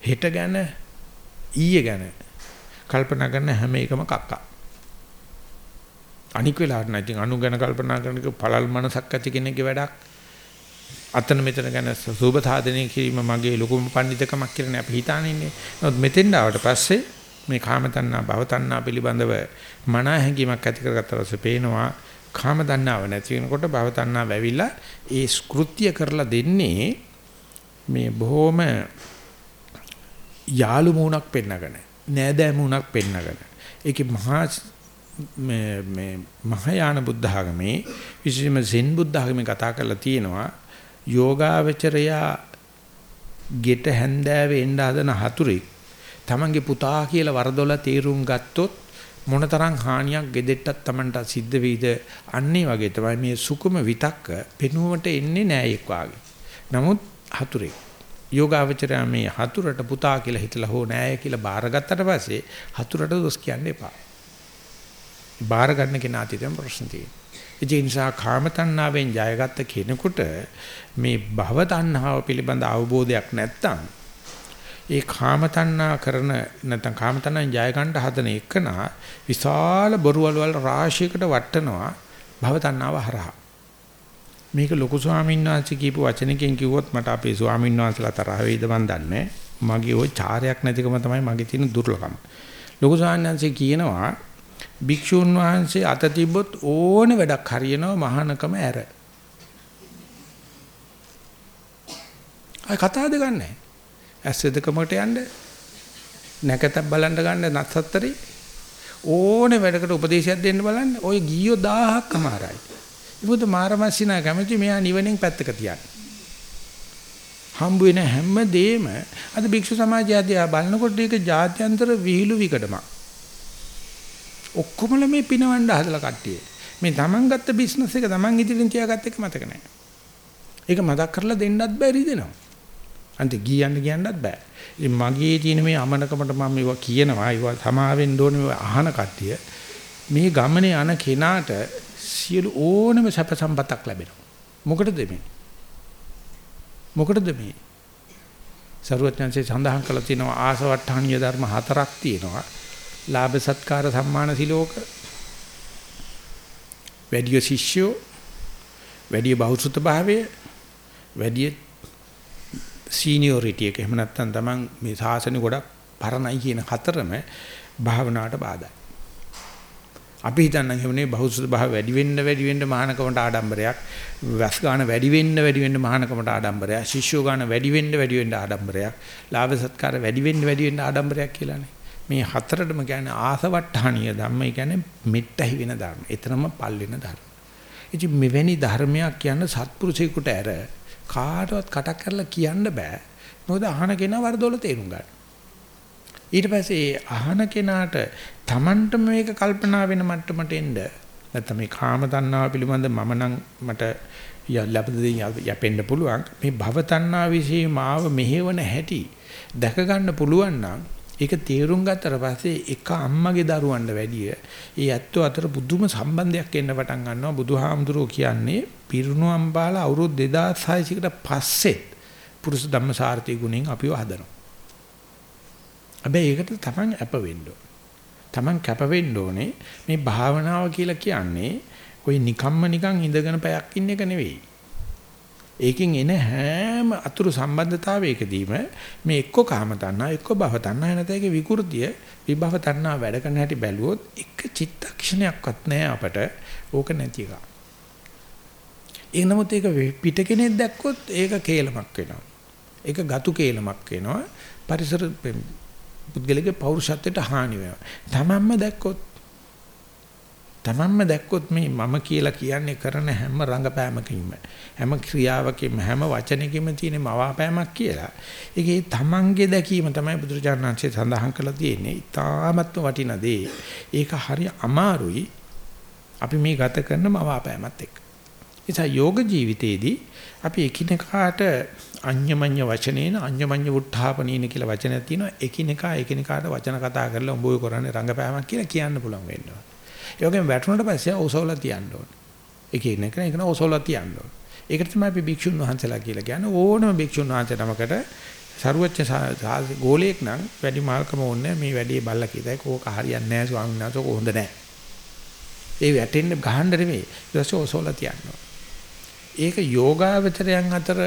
හෙට ගැන ඊයේ ගැන කල්පනා කරන හැම එකම කක්කා. අනික් වෙලාවට නම් ඉතින් අනු ගැන කල්පනා කරන එක පළල් මනසක් ඇති කෙනෙක්ගේ වැඩක්. අතන මෙතන ගැන සූබ සාධනය කිරීම මගේ ලොකුම පඬිතකමක් කියලා අපි හිතානේ ඉන්නේ. නමුත් මෙතෙන් ආවට පස්සේ මේ කාම තණ්හා භව තණ්හා පිළිබඳව මන හැඟීමක් ඇති කරගත්තා පස්සේ පේනවා කාම තණ්හාව නැති වෙනකොට භව තණ්හාව ඇවිල්ලා ඒ ස්කෘත්‍ය කරලා දෙන්නේ මේ බොහොම යාළු මූණක් පෙන්නගෙන නෑදෑ මූණක් පෙන්නගෙන ඒකේ මහා මේ මේ මහායාන බුද්ධ ආගමේ විශේෂයෙන්ම සෙන් බුද්ධ ආගමේ කතා කරලා තියෙනවා යෝගාවචරයා ගෙට හැන්දෑවේ එන්න හදන හතුරෙක් තමන්ගේ පුතා කියලා වරදොල තීරුම් ගත්තොත් මොනතරම් හානියක් gedettත් Tamanට සිද්ධ වෙයිද අන්නේ වගේ තමයි මේ සුකුම විතක්ක පෙනුමට එන්නේ නෑ එක් වාගේ. නමුත් හතුරේ යෝගාවචරය මේ හතුරට පුතා කියලා හිතලා හෝ නෑ කියලා බාරගත්තට පස්සේ හතුරට දොස් කියන්න එපා. බාර ගන්න කෙනා තිතම ප්‍රශ්න තියෙනවා. ඒ නිසා කාම තණ්හාවෙන් ජයගත්ත කෙනෙකුට මේ භව තණ්හාව පිළිබඳ අවබෝධයක් නැත්තම් ඒ කාම තණ්හා කරන නැත්නම් කාම තණ්හාෙන් ජය ගන්න හදන එකනා විශාල බොරුවල් වල රාශියකට වටනවා භව තණ්හාව හරහා මේක ලොකු ස්වාමීන් වහන්සේ කියපු වචනකින් කිව්වොත් මට අපේ ස්වාමීන් වහන්සලා තරහ වෙයිද මන් දන්නේ මගේ ওই චාරයක් නැතිකම තමයි මගේ තියෙන දුර්ලභම. ලොකු ස්වාමීන් වහන්සේ කියනවා භික්ෂුන් වහන්සේ අත තිබ්බොත් ඕන වැඩක් හරියනවා මහානකම ඇර. අය කතා දෙක නැහැ ඇස් දෙකමකට යන්න නැකත බලන්න ගන්න නැත්තරේ ඕනේ වැඩකට උපදේශයක් දෙන්න බලන්න. ඔය ගියෝ 1000ක් අමාරයි. ඉමුද මාරමස්සිනා කැමති මෙයා නිවනින් පැත්තක තියන්න. හම්බ වෙන හැම දෙෙම අද භික්ෂු සමාජය ආදියා බලනකොට ඒක ජාත්‍යන්තර විහිළු විකඩමක්. ඔක්කොමල මේ පිනවන්න හදලා කට්ටිය. මේ Taman ගත්ත බිස්නස් එක Taman ඉදිරියෙන් තියාගත්ත එක මතක නැහැ. ඒක මතක් කරලා දෙන්නත් බැරි දෙනවා. අන්තිම ගියන්න කියන්නත් බෑ. ඉතින් මගේ තියෙන මේ අමනකමට මම මේවා කියනවා. ඒවා සමාවෙන්න ඕනේ මේවා අහන කට්ටිය. මේ ගමනේ යන කෙනාට සියලු ඕනම සැප සම්පතක් ලැබෙනවා. මොකටද මේ? මොකටද මේ? සරුවත්ඥන්සේ සඳහන් කළා තියෙනවා ආසවට්ටාණීය ධර්ම හතරක් තියෙනවා. ලාභ සත්කාර සම්මාන සිලෝක වැඩි ශිෂ්‍යෝ වැඩි බහුසුත භාවය වැඩි සීනියොරිටි එක එහෙම නැත්නම් Taman මේ සාසනෙ ගොඩක් පරණයි කියන හතරම භාවනාවට බාධායි. අපි හිතන්නේ එහෙමනේ බහුසුත භාව වැඩි වෙන්න වැඩි වෙන්න මහානකමට ආඩම්බරයක්, වැස් ගන්න වැඩි වෙන්න වැඩි වෙන්න මහානකමට ආඩම්බරයක්, ශිෂ්‍යෝ ගන්න වැඩි වෙන්න වැඩි වෙන්න ආඩම්බරයක්, ලාභ සත්කාර වැඩි වෙන්න වැඩි වෙන්න ආඩම්බරයක් කියලානේ. මේ හතරටම කියන්නේ ආසවට්ටහණීය ධම්ම. ඒ කියන්නේ මෙට්ටහි වෙන ධර්ම. එතරම් පල් වෙන ධර්ම. ඉතින් මෙවැනි ධර්මයක් කියන්න සත්පුරුෂයෙකුට ඇර කාටවත් කටක් කරලා කියන්න බෑ. මොකද අහන කෙනා වරදොල තේරුම් ගන්න. ඊට පස්සේ අහන කෙනාට Tamanට මේක කල්පනා වෙන මට්ටමට එන්න. නැත්නම් මේ කාම තණ්හාව පිළිබඳ මම නම් මට ලැබෙදී යැපෙන්න පුළුවන්. මේ භව තණ්හා વિશે මාව මෙහෙවන හැටි දැක ගන්න පුළුවන් නම් ඒක තේරුම් ගත්තට පස්සේ එක අම්මගේ දරුවන්ට වැඩිය ඒ ඇත්තෝ අතර පුදුම සම්බන්ධයක් එන්න පටන් ගන්නවා. බුදුහාමුදුරුවෝ කියන්නේ පිරුණුවම් බාලා අවුරුදු 2600කට පස්සේ පුරුෂ ධම්මසාරති ගුණෙන් අපිව හදනවා. හැබැයි ඒකට තමන් අප වෙන්න තමන් කැප වෙන්න ඕනේ මේ භාවනාව කියලා කියන්නේ ওই නිකම්ම නිකන් ඉඳගෙන පැයක් ඉන්න එක නෙවෙයි. ඒකෙන් එන හැම අතුරු සම්බන්ධතාවයකදීම මේ එක්ක කාම තණ්හා එක්ක භව තණ්හා නැත්නම් ඒකේ විකෘතිය විභව තණ්හා වැඩ කරන හැටි බැලුවොත් එක චිත්තක්ෂණයක්වත් නැහැ අපට ඕක නැති එක. ඒ නමුත් ඒක පිට කෙනෙක් දැක්කොත් ඒක කේලමක් වෙනවා. ඒක ගතු කේලමක් වෙනවා. පරිසර පුද්ගලගේ පෞරුෂත්වයට හානි වෙනවා. තමන්ම දැක්කොත් තමන්ම දැක්කොත් මේ මම කියලා කියන්නේ කරන හැම රංගපෑමකින්ම හැම ක්‍රියාවකින්ම හැම වචනයකින්ම තියෙන මවාපෑමක් කියලා. ඒකේ තමන්ගේ දැකීම තමයි බුදුරජාණන්සේ සඳහන් කරලා තියෙන්නේ. ඊ타මත්ම වටින දේ. ඒක හරි අමාරුයි. අපි මේ ගත කරන මවාපෑමත් එක්ක. නිසා යෝග ජීවිතයේදී අපි එකිනෙකාට අඤ්ඤමඤ්ඤ වචනේන අඤ්ඤමඤ්ඤ වුට්ඨාපනීන කියලා වචනයක් තියෙනවා. එකිනෙකා එකිනෙකාට වචන කතා කරලා උඹ ඔය කරන්නේ රංගපෑමක් කියලා කියන්න පුළුවන් වෙනවා. ඒ වගේම වැටුණට පස්සේ ඔසවලා තියන්න ඕනේ. ඒක ඉන්න කෙනා ඒක ඔසවලා තියන්න ඕනේ. ඒකට තමයි අපි භික්ෂුන් වහන්සේලා කියලා කියන්නේ ඕනම භික්ෂුන් වහන්සේ නමකට සරුවච්ච ගෝලයක් නම් වැඩි මාල්කම ඕනේ මේ වැඩේ බල්ලා කියතයි කෝක හරියන්නේ නැහැ ස්වාමීන් වහන්සේ කෝ හොඳ නැහැ. ඒ වැටෙන්න ගහන්න නෙමෙයි ඊට පස්සේ ඔසවලා තියන්න ඒක යෝගාවචරයන් අතර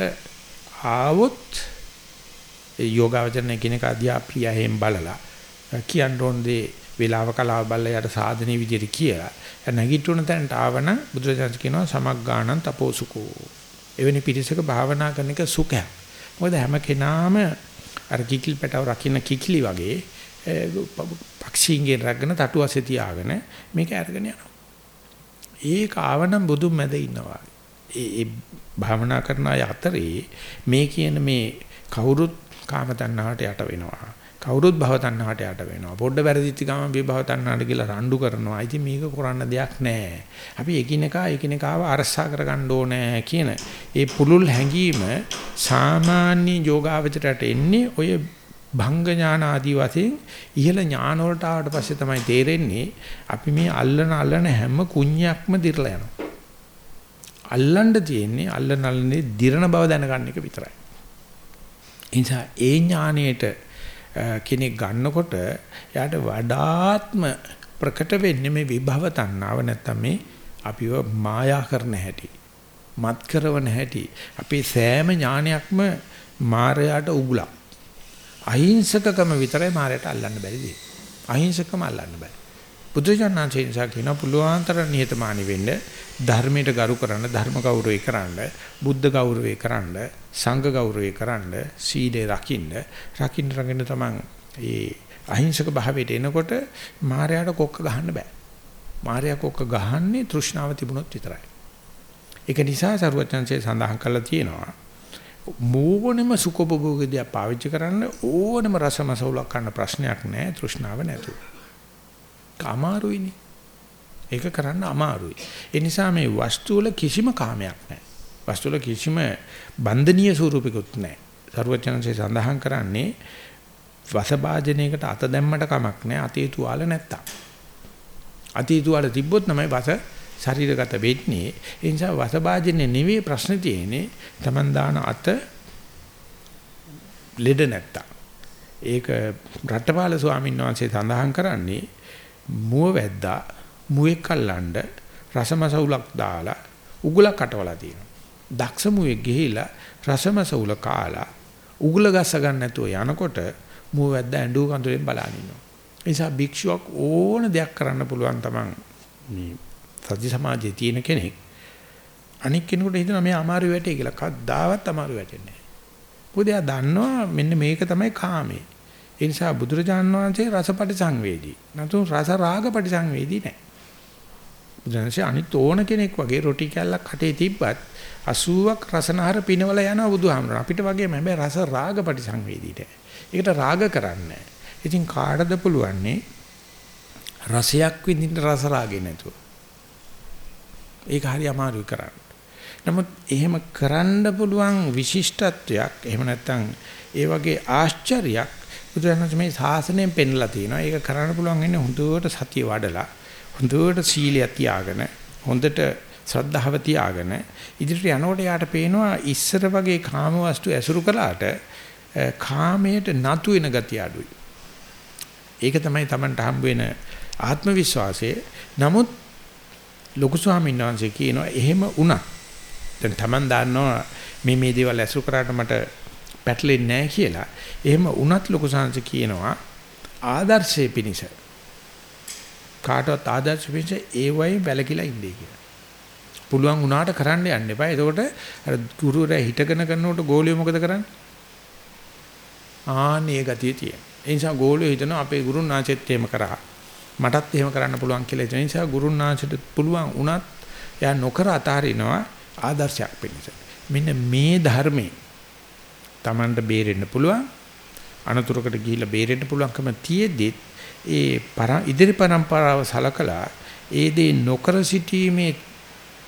ආවොත් ඒ යෝගාවචරණ කෙනෙක් අධ්‍යා ප්‍රියයෙන් බලලා කියන්න ඕන දේ වේලාව කලාව බලලා යට සාධනේ විදිහට කියලා. නැගිටුණ තැනට ආවනම් බුදුරජාණන් කියනවා සමග්ගාණං තපෝසුකෝ. එවැනි පිරිසක භාවනා කරන එක සුඛයක්. මොකද හැම කෙනාම අර කිකිල් පැටව රකින්න කිකිලි වගේ පක්ෂීන්ගෙන් රැගෙන තටුවසේ තියාගෙන මේක අරගෙන යනවා. ඒක ආවනම් බුදුන් මැද ඉන්නවා. ඒ භාවනා කරන අය අතරේ මේ කියන මේ කවුරුත් කාම තණ්හාවට යට වෙනවා. කවුරුත් භව තණ්හාවට යට වෙනවා. පොඩ්ඩ වැරදිච්ච ගමන් විභව තණ්හාවට කියලා රණ්ඩු කරනවා. ඉතින් මේක කරන්න දෙයක් නැහැ. අපි එකිනෙකා එකිනෙකාව අරසා කරගන්න ඕනේ කියන ඒ පුලුල් හැඟීම සාමාන්‍ය යෝගාවචරයට එන්නේ ඔය භංග ඥාන ආදී වශයෙන් ඉහළ ඥාන වලට ආවට පස්සේ තමයි තේරෙන්නේ අපි මේ අල්ලන අල්ලන හැම කුණ්‍යක්ම දිරලා යනවා. අල්ලන්න තියෙන්නේ අල්ලන අල්ලන්නේ දිරන බව දැනගන්න එක විතරයි. ඒ නිසා ඒ ඥාණයට කෙනෙක් ගන්නකොට එයාට වඩාත්ම ප්‍රකට වෙන්නේ මේ විභව තණ්හාව නැත්තම් මේ අපිව මායා කරන හැටි මත් කරවන හැටි අපේ සෑම ඥානයක්ම මායයට උගුලක්. අහිංසකකම විතරයි මායයට අල්ලන්න බැරි දෙයක් අහිංසකම අල්ලන්න බෑ බුදුජානනාංශය නිසා කියන පුළුවන්තර නිහතමානී වෙන්න ධර්මයට ගරු කරන්න ධර්ම ගෞරවය කරන්න බුද්ධ ගෞරවය කරන්න සංඝ ගෞරවය කරන්න සීලේ රකින්න. රකින්න රකින්න තමන් ඒ අහිංසක භාවයට එනකොට මායයට කොක්ක ගහන්න බෑ. මායя කොක්ක ගහන්නේ තෘෂ්ණාව තිබුණොත් විතරයි. ඒක නිසා සරුවචන්සේ සඳහන් කළා තියෙනවා මෝගොනෙම සුකොබෝගදී පාවිච්චි කරන්න ඕනම රසමසවුලක් ගන්න ප්‍රශ්නයක් නැහැ තෘෂ්ණාව නැතුව. අමාරුයිනේ. ඒක කරන්න අමාරුයි. ඒ නිසා මේ වස්තු වල කිසිම කාමයක් නැහැ. වස්තු වල කිසිම බන්ධනීය ස්වරූපිකුත් නැහැ. සරුවචනන්සේ සඳහන් කරන්නේ වසභාජනයකට අත දැම්මට කමක් නැහැ. අතීතු වල නැත්තම්. අතීතු වල තිබ්බොත් තමයි වස ශරීරගත වෙන්නේ. ඒ නිසා වසභාජනේ නෙවෙයි ප්‍රශ්නේ තියෙන්නේ. Taman දාන අත ලෙඩ නැත්තම්. ඒක රට්ටපාල ස්වාමීන් වහන්සේ සඳහන් කරන්නේ මුව වැද්දා මුවෙක් අල්ලන්න රසමසවුලක් දාලා උගුලක් කටවලා තියෙනවා. දක්ෂ මුවෙක් ගිහිලා රසමසවුල කාලා උගුල ගස්ස ගන්න නැතුව යනකොට මුව වැද්දා ඇඬු කඳුලෙන් බලන ඉන්නවා. ඒ නිසා භික්ෂුවක් ඕන දෙයක් කරන්න පුළුවන් තමන් මේ සත්‍ය සමාජයේ තියෙන කෙනෙක් අනික් කෙනෙකුට හිතනවා මේ අමාරු වැටේ කියලා කවදාවත් අමාරු වැටෙන්නේ නැහැ. මොකද එයා දන්නවා මෙන්න මේක තමයි කාමේ. ඒ නිසා බුදුරජාණන් වහන්සේ රසපටි සංවේදී. නතු රස රාගපටි සංවේදී නැහැ. බුදුරජාණන්සේ අනිත් ඕන කෙනෙක් වගේ රොටි කැල්ලක් කටේ තිබ්බත් 80ක් රසනහර පිනවල යනවා බුදුහාමර. අපිට වගේම හැබැයි රස රාගපටි සංවේදීට. ඒකට රාග කරන්නේ ඉතින් කාටද පුළුවන්නේ රසයක් විඳින්න රස රාගේ නැතුව. ඒක හරි අමාරුයි කරන්න. නමුත් එහෙම කරන්න පුළුවන් විශිෂ්ටත්වයක් එහෙම නැත්නම් ඒ වගේ ආශ්චර්යයක් බුදුරජාණන් මේ ශාසනයෙන් පෙන්ලා තියෙනවා. ඒක කරන්න පුළුවන් ඉන්නේ හොඳට සතිය වඩලා, හොඳට සීලය තියාගෙන, හොඳට ශ්‍රද්ධාව තියාගෙන ඉදිරියට යනකොට යාට පේනවා ඉස්සර වගේ කාම වස්තු ඇසුරු කළාට කාමයට නතු වෙන ගතිය අඩුයි. ඒක තමයි Tamanට හම්බ වෙන ආත්ම විශ්වාසය. නමුත් ලොකු ස්වාමීන් වහන්සේ කියනවා එහෙම වුණා. දැන් Taman දන්නවා මේ මේ දේවල් ඇසුරු කරාට මට පැටලෙන්නේ නැහැ කියලා. එහෙම වුණත් ලොකු සංස කියනවා ආදර්ශයේ පිනිස කාටවත් ආදර්ශ පිනිස ඒ වගේ වැලකිලා ඉන්නේ කියලා. පුළුවන් වුණාට කරන්න යන්න එපා. එතකොට අර ගුරුවරයා හිටගෙන කරනකොට ගෝලිය මොකද කරන්නේ? ආන්නේ ගතිය තියෙන. ඒ නිසා ගෝලිය හිතනවා අපේ ගුරුන් ආචෙත් එහෙම කරා. මටත් එහෙම කරන්න පුළුවන් කියලා. ඒ නිසා ගුරුන් ආචෙට පුළුවන් වුණත් එයා නොකර අතාරිනවා ආදර්ශයක් පිණිස. මෙන්න මේ ධර්මයේ Tamanට බේරෙන්න පුළුවන් අනතුරකට ගිහිල්ලා බේරෙන්න පුළුවන්කම තියෙද්දි ඒ ඉදිරි પરම්පරාව සලකලා ඒ දේ නොකර සිටීමේ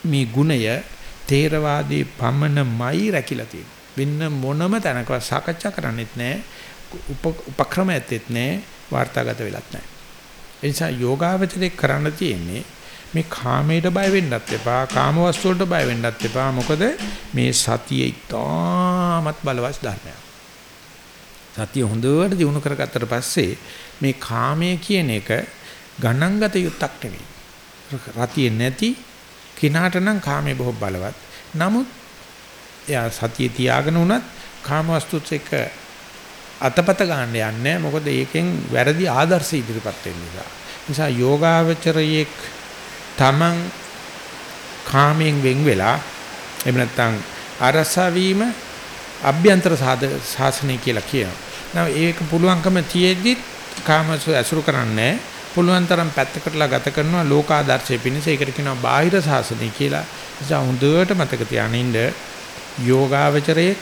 මේ ගුණය තේරවාදී පමණමයි රැකිලා තියෙන්නේ. වෙන මොනම තැනකවත් සාකච්ඡා කරන්නෙත් නැහැ. උපක්‍රම ඇත්තෙත් නැහැ. වාර්තාගත වෙලත් නැහැ. ඒ නිසා යෝගාවචරේ කරන්න තියෙන්නේ මේ කාමයට බය වෙන්නත් එපා, කාම වස්තු වලට බය වෙන්නත් එපා. මොකද මේ සතිය ඉතාමත් බලවත් ධර්මයක්. සතිය හොඳට දිනු කරගත්තට පස්සේ මේ කාමයේ කියන එක ගණන්ගත යුක්තක් නෙවෙයි. රතිය නැති කිනාට නම් කාමයේ බොහෝ බලවත්. නමුත් එයා සතිය තියාගෙන උනත් කාම වස්තුත් එක්ක අතපත ගන්න යන්නේ මොකද ඒකෙන් වැරදි ආදර්ශ ඉදිරිපත් වෙන නිසා. නිසා යෝගාවචරයේ තමන් කාමයෙන් වෙන් වෙලා එහෙම නැත්නම් අරසා වීම අභ්‍යන්තර සාසනය කියලා කියනවා. නම් ඒක පුළුවන්කම තියෙද්දි කාමස ඇසුරු කරන්නේ පුළුවන් තරම් පැත්තකටලා ගත කරනවා ලෝකාදර්ශය පිණිස ඒකට කියනවා බාහිර සාසනය කියලා. නිසා හොඳට මතක තියානින්න යෝගාවචරයේ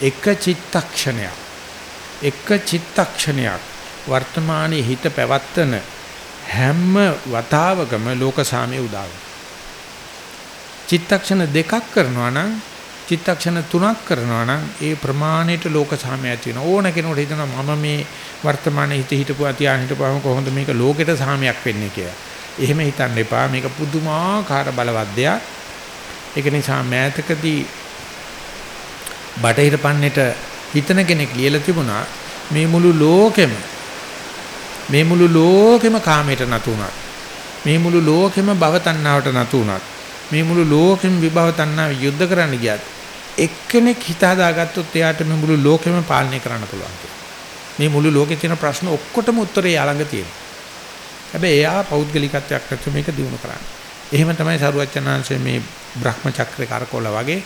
එක චිත්තක්ෂණයක් එක චිත්තක්ෂණයක් වර්තමානයේ හිත පැවැත්තන හැම වතාවකම ලෝක සාමයේ උදා චිත්තක්ෂණ දෙකක් කරනවා නම් චිත්තක්ෂණ තුනක් කරනවා නම් ඒ ප්‍රමාණයට ලෝක සාමය ඇති වෙන ඕන කෙනෙකුට හිතනවා මම මේ වර්තමානයේ හිත හිටපුවා තියාගෙන හිටපුවාම කොහොමද මේක ලෝකෙට සාමයක් වෙන්නේ කියලා. එහෙම හිතන්න එපා මේක පුදුමාකාර බලවත් දෙයක්. ඒක නිසා මෑතකදී බටහිර පන්නේට හිතන කෙනෙක් ලියලා තිබුණා මේ මුළු ලෝකෙම මේ මුළු ලෝකෙම කාමයට නතු උනත් මේ මුළු ලෝකෙම භව තණ්හාවට නතු උනත් මේ මුළු ලෝකෙම විභව තණ්හාව යුද්ධ කරන්න ගියත් එක්කෙනෙක් හිත හදාගත්තොත් එයාට මේ මුළු ලෝකෙම පාලනය කරන්න පුළුවන් මේ මුළු ලෝකේ තියෙන ප්‍රශ්න ඔක්කොටම උත්තරේ යාළඟ තියෙනවා. හැබැයි එයා පෞද්ගලිකත්වයක් නැතුව මේක දිනු කරන්නේ. එහෙම තමයි සරුවච්චනාංශයේ මේ බ්‍රහ්ම චක්‍රේ කරකොල වගේ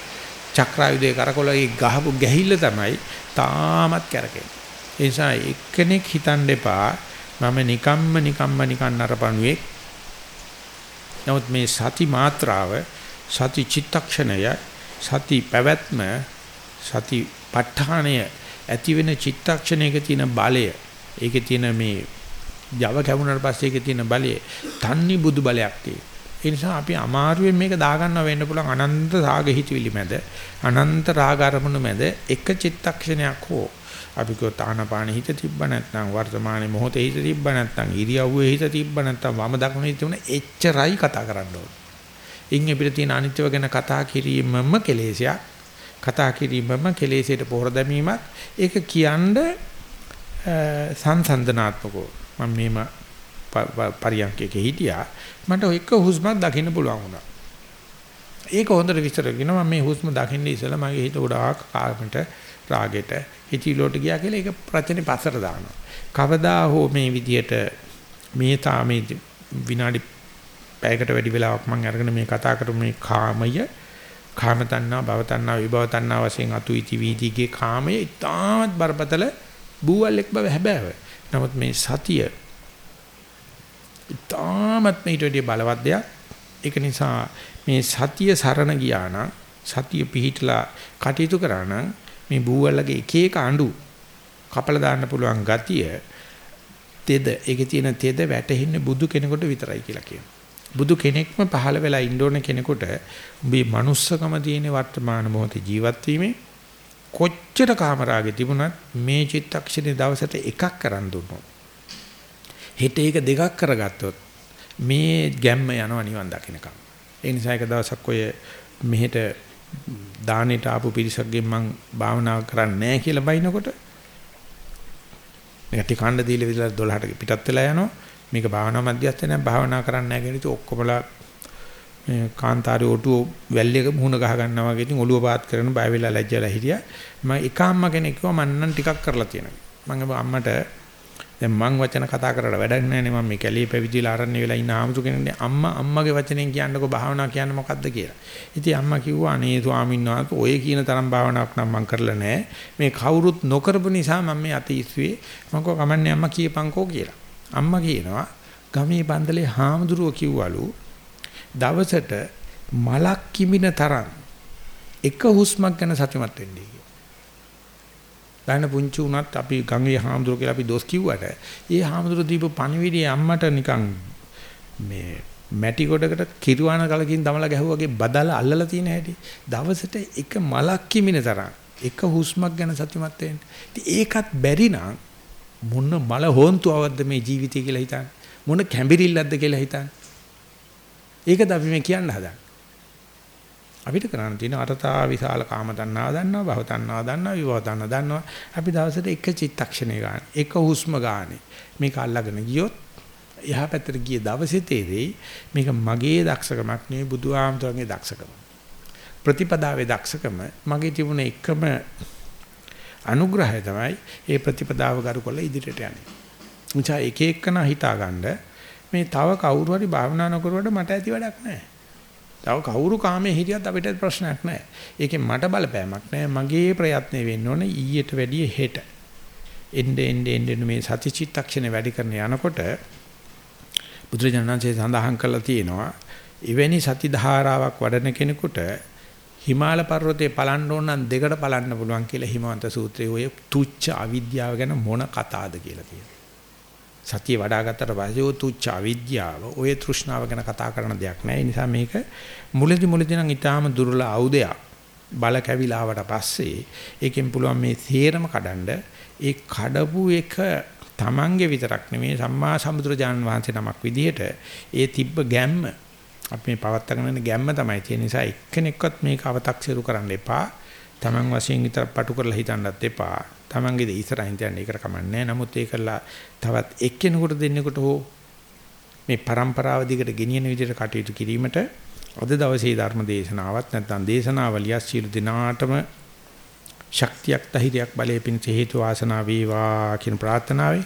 චක්‍රායුධයේ කරකොලගේ ගහපු ගැහිල්ල තමයි තාමත් කරකෙන්නේ. ඒ නිසා එක්කෙනෙක් හිතන්න එපා මම නිකම්ම නිකම්ම නිකන් නරපණුවේ. නමුත් මේ සති මාත්‍රාව සති චිත්තක්ෂණය සති පැවැත්ම සති ප ဋ ාණය ඇති වෙන චිත්තක්ෂණයක තියෙන බලය ඒකේ තියෙන මේ Java කැමුණාට පස්සේ ඒකේ තියෙන බලය තන්නි බුදු බලයක් තියෙනවා. ඒ නිසා අපි අමාරුවෙන් මේක දාගන්නව වෙන්න පුළුවන් අනන්ත රාග හිතවිලි මැද අනන්ත රාග අරමුණු මැද එක චිත්තක්ෂණයක් හෝ අපි කෝ තානපාන හිත තිබ්බ නැත්නම් වර්තමාන මොහොතේ හිත තිබ්බ නැත්නම් ඉරියව්වේ හිත තිබ්බ නැත්නම් වම දකුණ හිත තිබුණ එච්චරයි කතා කරන්න ඕනේ. ඉන් අපිට තියෙන අනිත්‍යව ගැන කතා කිරීමම කෙලෙසයක්. කතා කිරීමම කෙලෙසයට පොහොර දැමීමක්. ඒක කියන්නේ සංසන්දනාත්මකව මම මේම පරියන්කයක හිටියා මට එක හුස්මක් දකින්න පුළුවන් වුණා. ඒක හොඳට විස්තර කරනවා මම මේ හුස්ම දකින්න ඉස්සලා මගේ හිත ගොඩාක් කාමයට රාගෙට හිතිලොට ගියා කියලා ඒක ප්‍රචනේ පස්සට දානවා. කවදා හෝ මේ විදියට මේ තාමේ විනාඩි පැයකට වැඩි වෙලාවක් මම අරගෙන මේ කතා කරමු මේ කාමය කාම තණ්හා භව තණ්හා විභව තණ්හා වශයෙන් අතු ඉති වීදිගේ කාමය ඉතාමත් බරපතල බූවල්ෙක් බව හැබෑව. නමුත් මේ සතිය ඉතාමත් මේට වැඩිය බලවත් දෙයක්. ඒක නිසා මේ සතිය සරණ ගියා නම් සතිය පිහිටලා කටයුතු කරා නම් මේ බූවල්ලගේ එක එක අඬු කපලා දාන්න පුළුවන් ගතිය තෙද ඒකේ තියෙන තෙද වැටෙන්නේ බුදු කෙනෙකුට විතරයි කියලා කියනවා. බුදු කෙනෙක්ම පහළ වෙලා ඉන්න ඕන කෙනෙකුට උඹේ manussකම තියෙන වර්තමාන මොහොතේ ජීවත් වීමේ කොච්චර කාමරාගේ තිබුණත් මේ චිත්තක්ෂණේ දවසට එකක් කරන් දුන්නොත් හෙට ඒක දෙකක් කරගත්තොත් මේ ගැම්ම යනවා නිවන් දකින්නකම්. ඒ නිසා එක දවසක් ඔය මෙහෙට දානෙට ආපු පිරිසක්ගෙන් මං භාවනා කරන්නේ නැහැ කියලා බයිනකොට මේක ටිකණ්ඩ දීලා විතර 12ට පිටත් වෙලා යනවා. මේක භාවනා මධ්‍යස්ථානයක් භාවනා කරන්නේ නැහැ කියන ඉතින් ඔක්කොමලා මේ කාන්තාරේ ඔටුව වැල්ලේක මුහුණ ගහ ගන්නවා වගේ ඉතින් ඔළුව පාත් කරන බය වෙලා ලැජ්ජලා හිටියා. මම එක අම්මා කෙනෙක් කිව්වා මම නම් ටිකක් කරලා තියෙනවා. මම අම්මට දැන් මං වචන කතා කරලා වැඩක් නැහැ නේ මම මේ කැලේ පැවිදිලා ආරණ්‍ය වෙලා ඉන්න ආමතු කෙනෙක්නේ අම්මා අම්මගේ වචනෙන් කියන්නකෝ භාවනා කියන්නේ මොකද්ද කියලා. ඉතින් අම්මා කිව්වා අනේ ස්වාමීන් වහන්සේ ඔය කියන තරම් භාවනාවක් නම් මං කරලා නැහැ. මේ කවුරුත් නොකරපු නිසා මම මේ අතීස්වේ මම කෝ කමන්නේ අම්මා කියපන්කෝ කියලා. අම්මා කියනවා ගමේ බන්දලේ හාමුදුරුව කිව්වලු දවසට මලක් කිමින තරම් එක හුස්මක් ගැන සතුටුමත් වෙන්නේ ගන්න පුංචි උනත් අපි ගංගේ හාමුදුරුවෝ කියලා අපි දොස් කිව්වට ඒ හාමුදුරුවෝ දීපු පණිවිඩය අම්මට නිකන් මේ මැටි කොටකට කිරුවාන කලකින් දමලා ගැහුවාගේ බදලා අල්ලලා තියෙන හැටි දවසට එක මලක් කිමින තරම් එක හුස්මක් ගැන සතුටුමත් වෙන්න. ඉතින් ඒකත් බැරි නම් මොන මල හොන්තුවක්ද මේ ජීවිතය කියලා හිතන්න. මොන කැඹිරිල්ලක්ද කියලා හිතන්න. ඒකද අපි මේ කියන්න හදන්නේ. අපිට කරන්න තියෙන අරතා විශාල කාම තණ්හාව දන්නවා භව තණ්හාව දන්නවා විභව තණ්හාව දන්නවා අපි දවසට එක චිත්තක්ෂණය ගන්න එක හුස්ම ගන්න මේක අල්ලගෙන ගියොත් එහා පැත්තට ගිය දවසේ තේරෙයි මේක මගේ දක්ෂකමක් නෙවෙයි බුදුහාමතුන්ගේ දක්ෂකම ප්‍රතිපදාවේ දක්ෂකම මගේ තිබුණ එකම අනුග්‍රහය තමයි ඒ ප්‍රතිපදාව ගරු කරලා ඉදිරියට යන්නේ. මුචා එක එකන හිතාගන්න මේ තව කවුරු හරි භාවනා නොකරුවට මට ඇති වැඩක් නැහැ. තව කවුරු කාමයේ හිටියත් අපිට ප්‍රශ්නයක් නැහැ. ඒකෙන් මට බලපෑමක් නැහැ. මගේ ප්‍රයත්නේ වෙන්න ඕනේ ඊට වැඩිය හෙට. එnde ende ende මේ සතිචිත්තක්ෂණ වැඩි කරන යනකොට බුදුරජාණන්සේ සඳහන් කළා තියෙනවා එවැනි සති ධාරාවක් වඩන කෙනෙකුට හිමාල පර්වතේ පලන්න ඕන නම් දෙකට පලන්න පුළුවන් කියලා හිමවන්ත සූත්‍රයේ ඔය තුච්ච අවිද්‍යාව ගැන මොන කතාවද කියලා කියනවා. සතිය වඩා ගත්තට පස්සේ ඔය තුච්ච අවිද්‍යාව, ඔය තෘෂ්ණාව ගැන කතා කරන දෙයක් නෑ. ඒ නිසා මේක මුලදි මුලදි නම් ඊටාම දුර්වල ආයුධයක්. බල කැවිලාවට පස්සේ ඒකෙන් පුළුවන් මේ තේරම කඩන්ඩ ඒ කඩපු එක තමන්ගේ විතරක් නෙමෙයි සම්මා සම්බුදුරජාණන් වහන්සේ නමක් විදිහට ඒ තිබ්බ ගැම්ම අපි මේ පවත්තගෙන යන ගැම්ම තමයි තියෙන නිසා එක්කෙනෙක්වත් මේක අව탁සිරු කරන්න එපා. Taman වශයෙන් විතර පටු කරලා හිතන්නත් එපා. Tamanගේ ද ඉස්සරහින් තියන්න ඒකට කමන්නේ නැහැ. නමුත් ඒකලා තවත් එක්කෙනෙකුට දෙන්නෙකුට හෝ මේ પરම්පරාව දිගට ගෙනියන විදිහට කටයුතු කිරීමට අද දවසේ ධර්ම දේශනාවත් නැත්නම් දේශනාවලිය සීල දිනාටම ශක්තියක් ධෛර්යයක් බලය පිණිස හේතු වාසනා වේවා කියන ප්‍රාර්ථනාවයි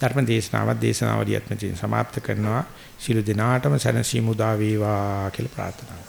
ධර්ම දේශනාවත් දේශනාවලියත් මෙතෙන් સમાપ્ત කරනවා ශිළු දිනාටම සැනසීම උදා වේවා කියලා ප්‍රාර්ථනා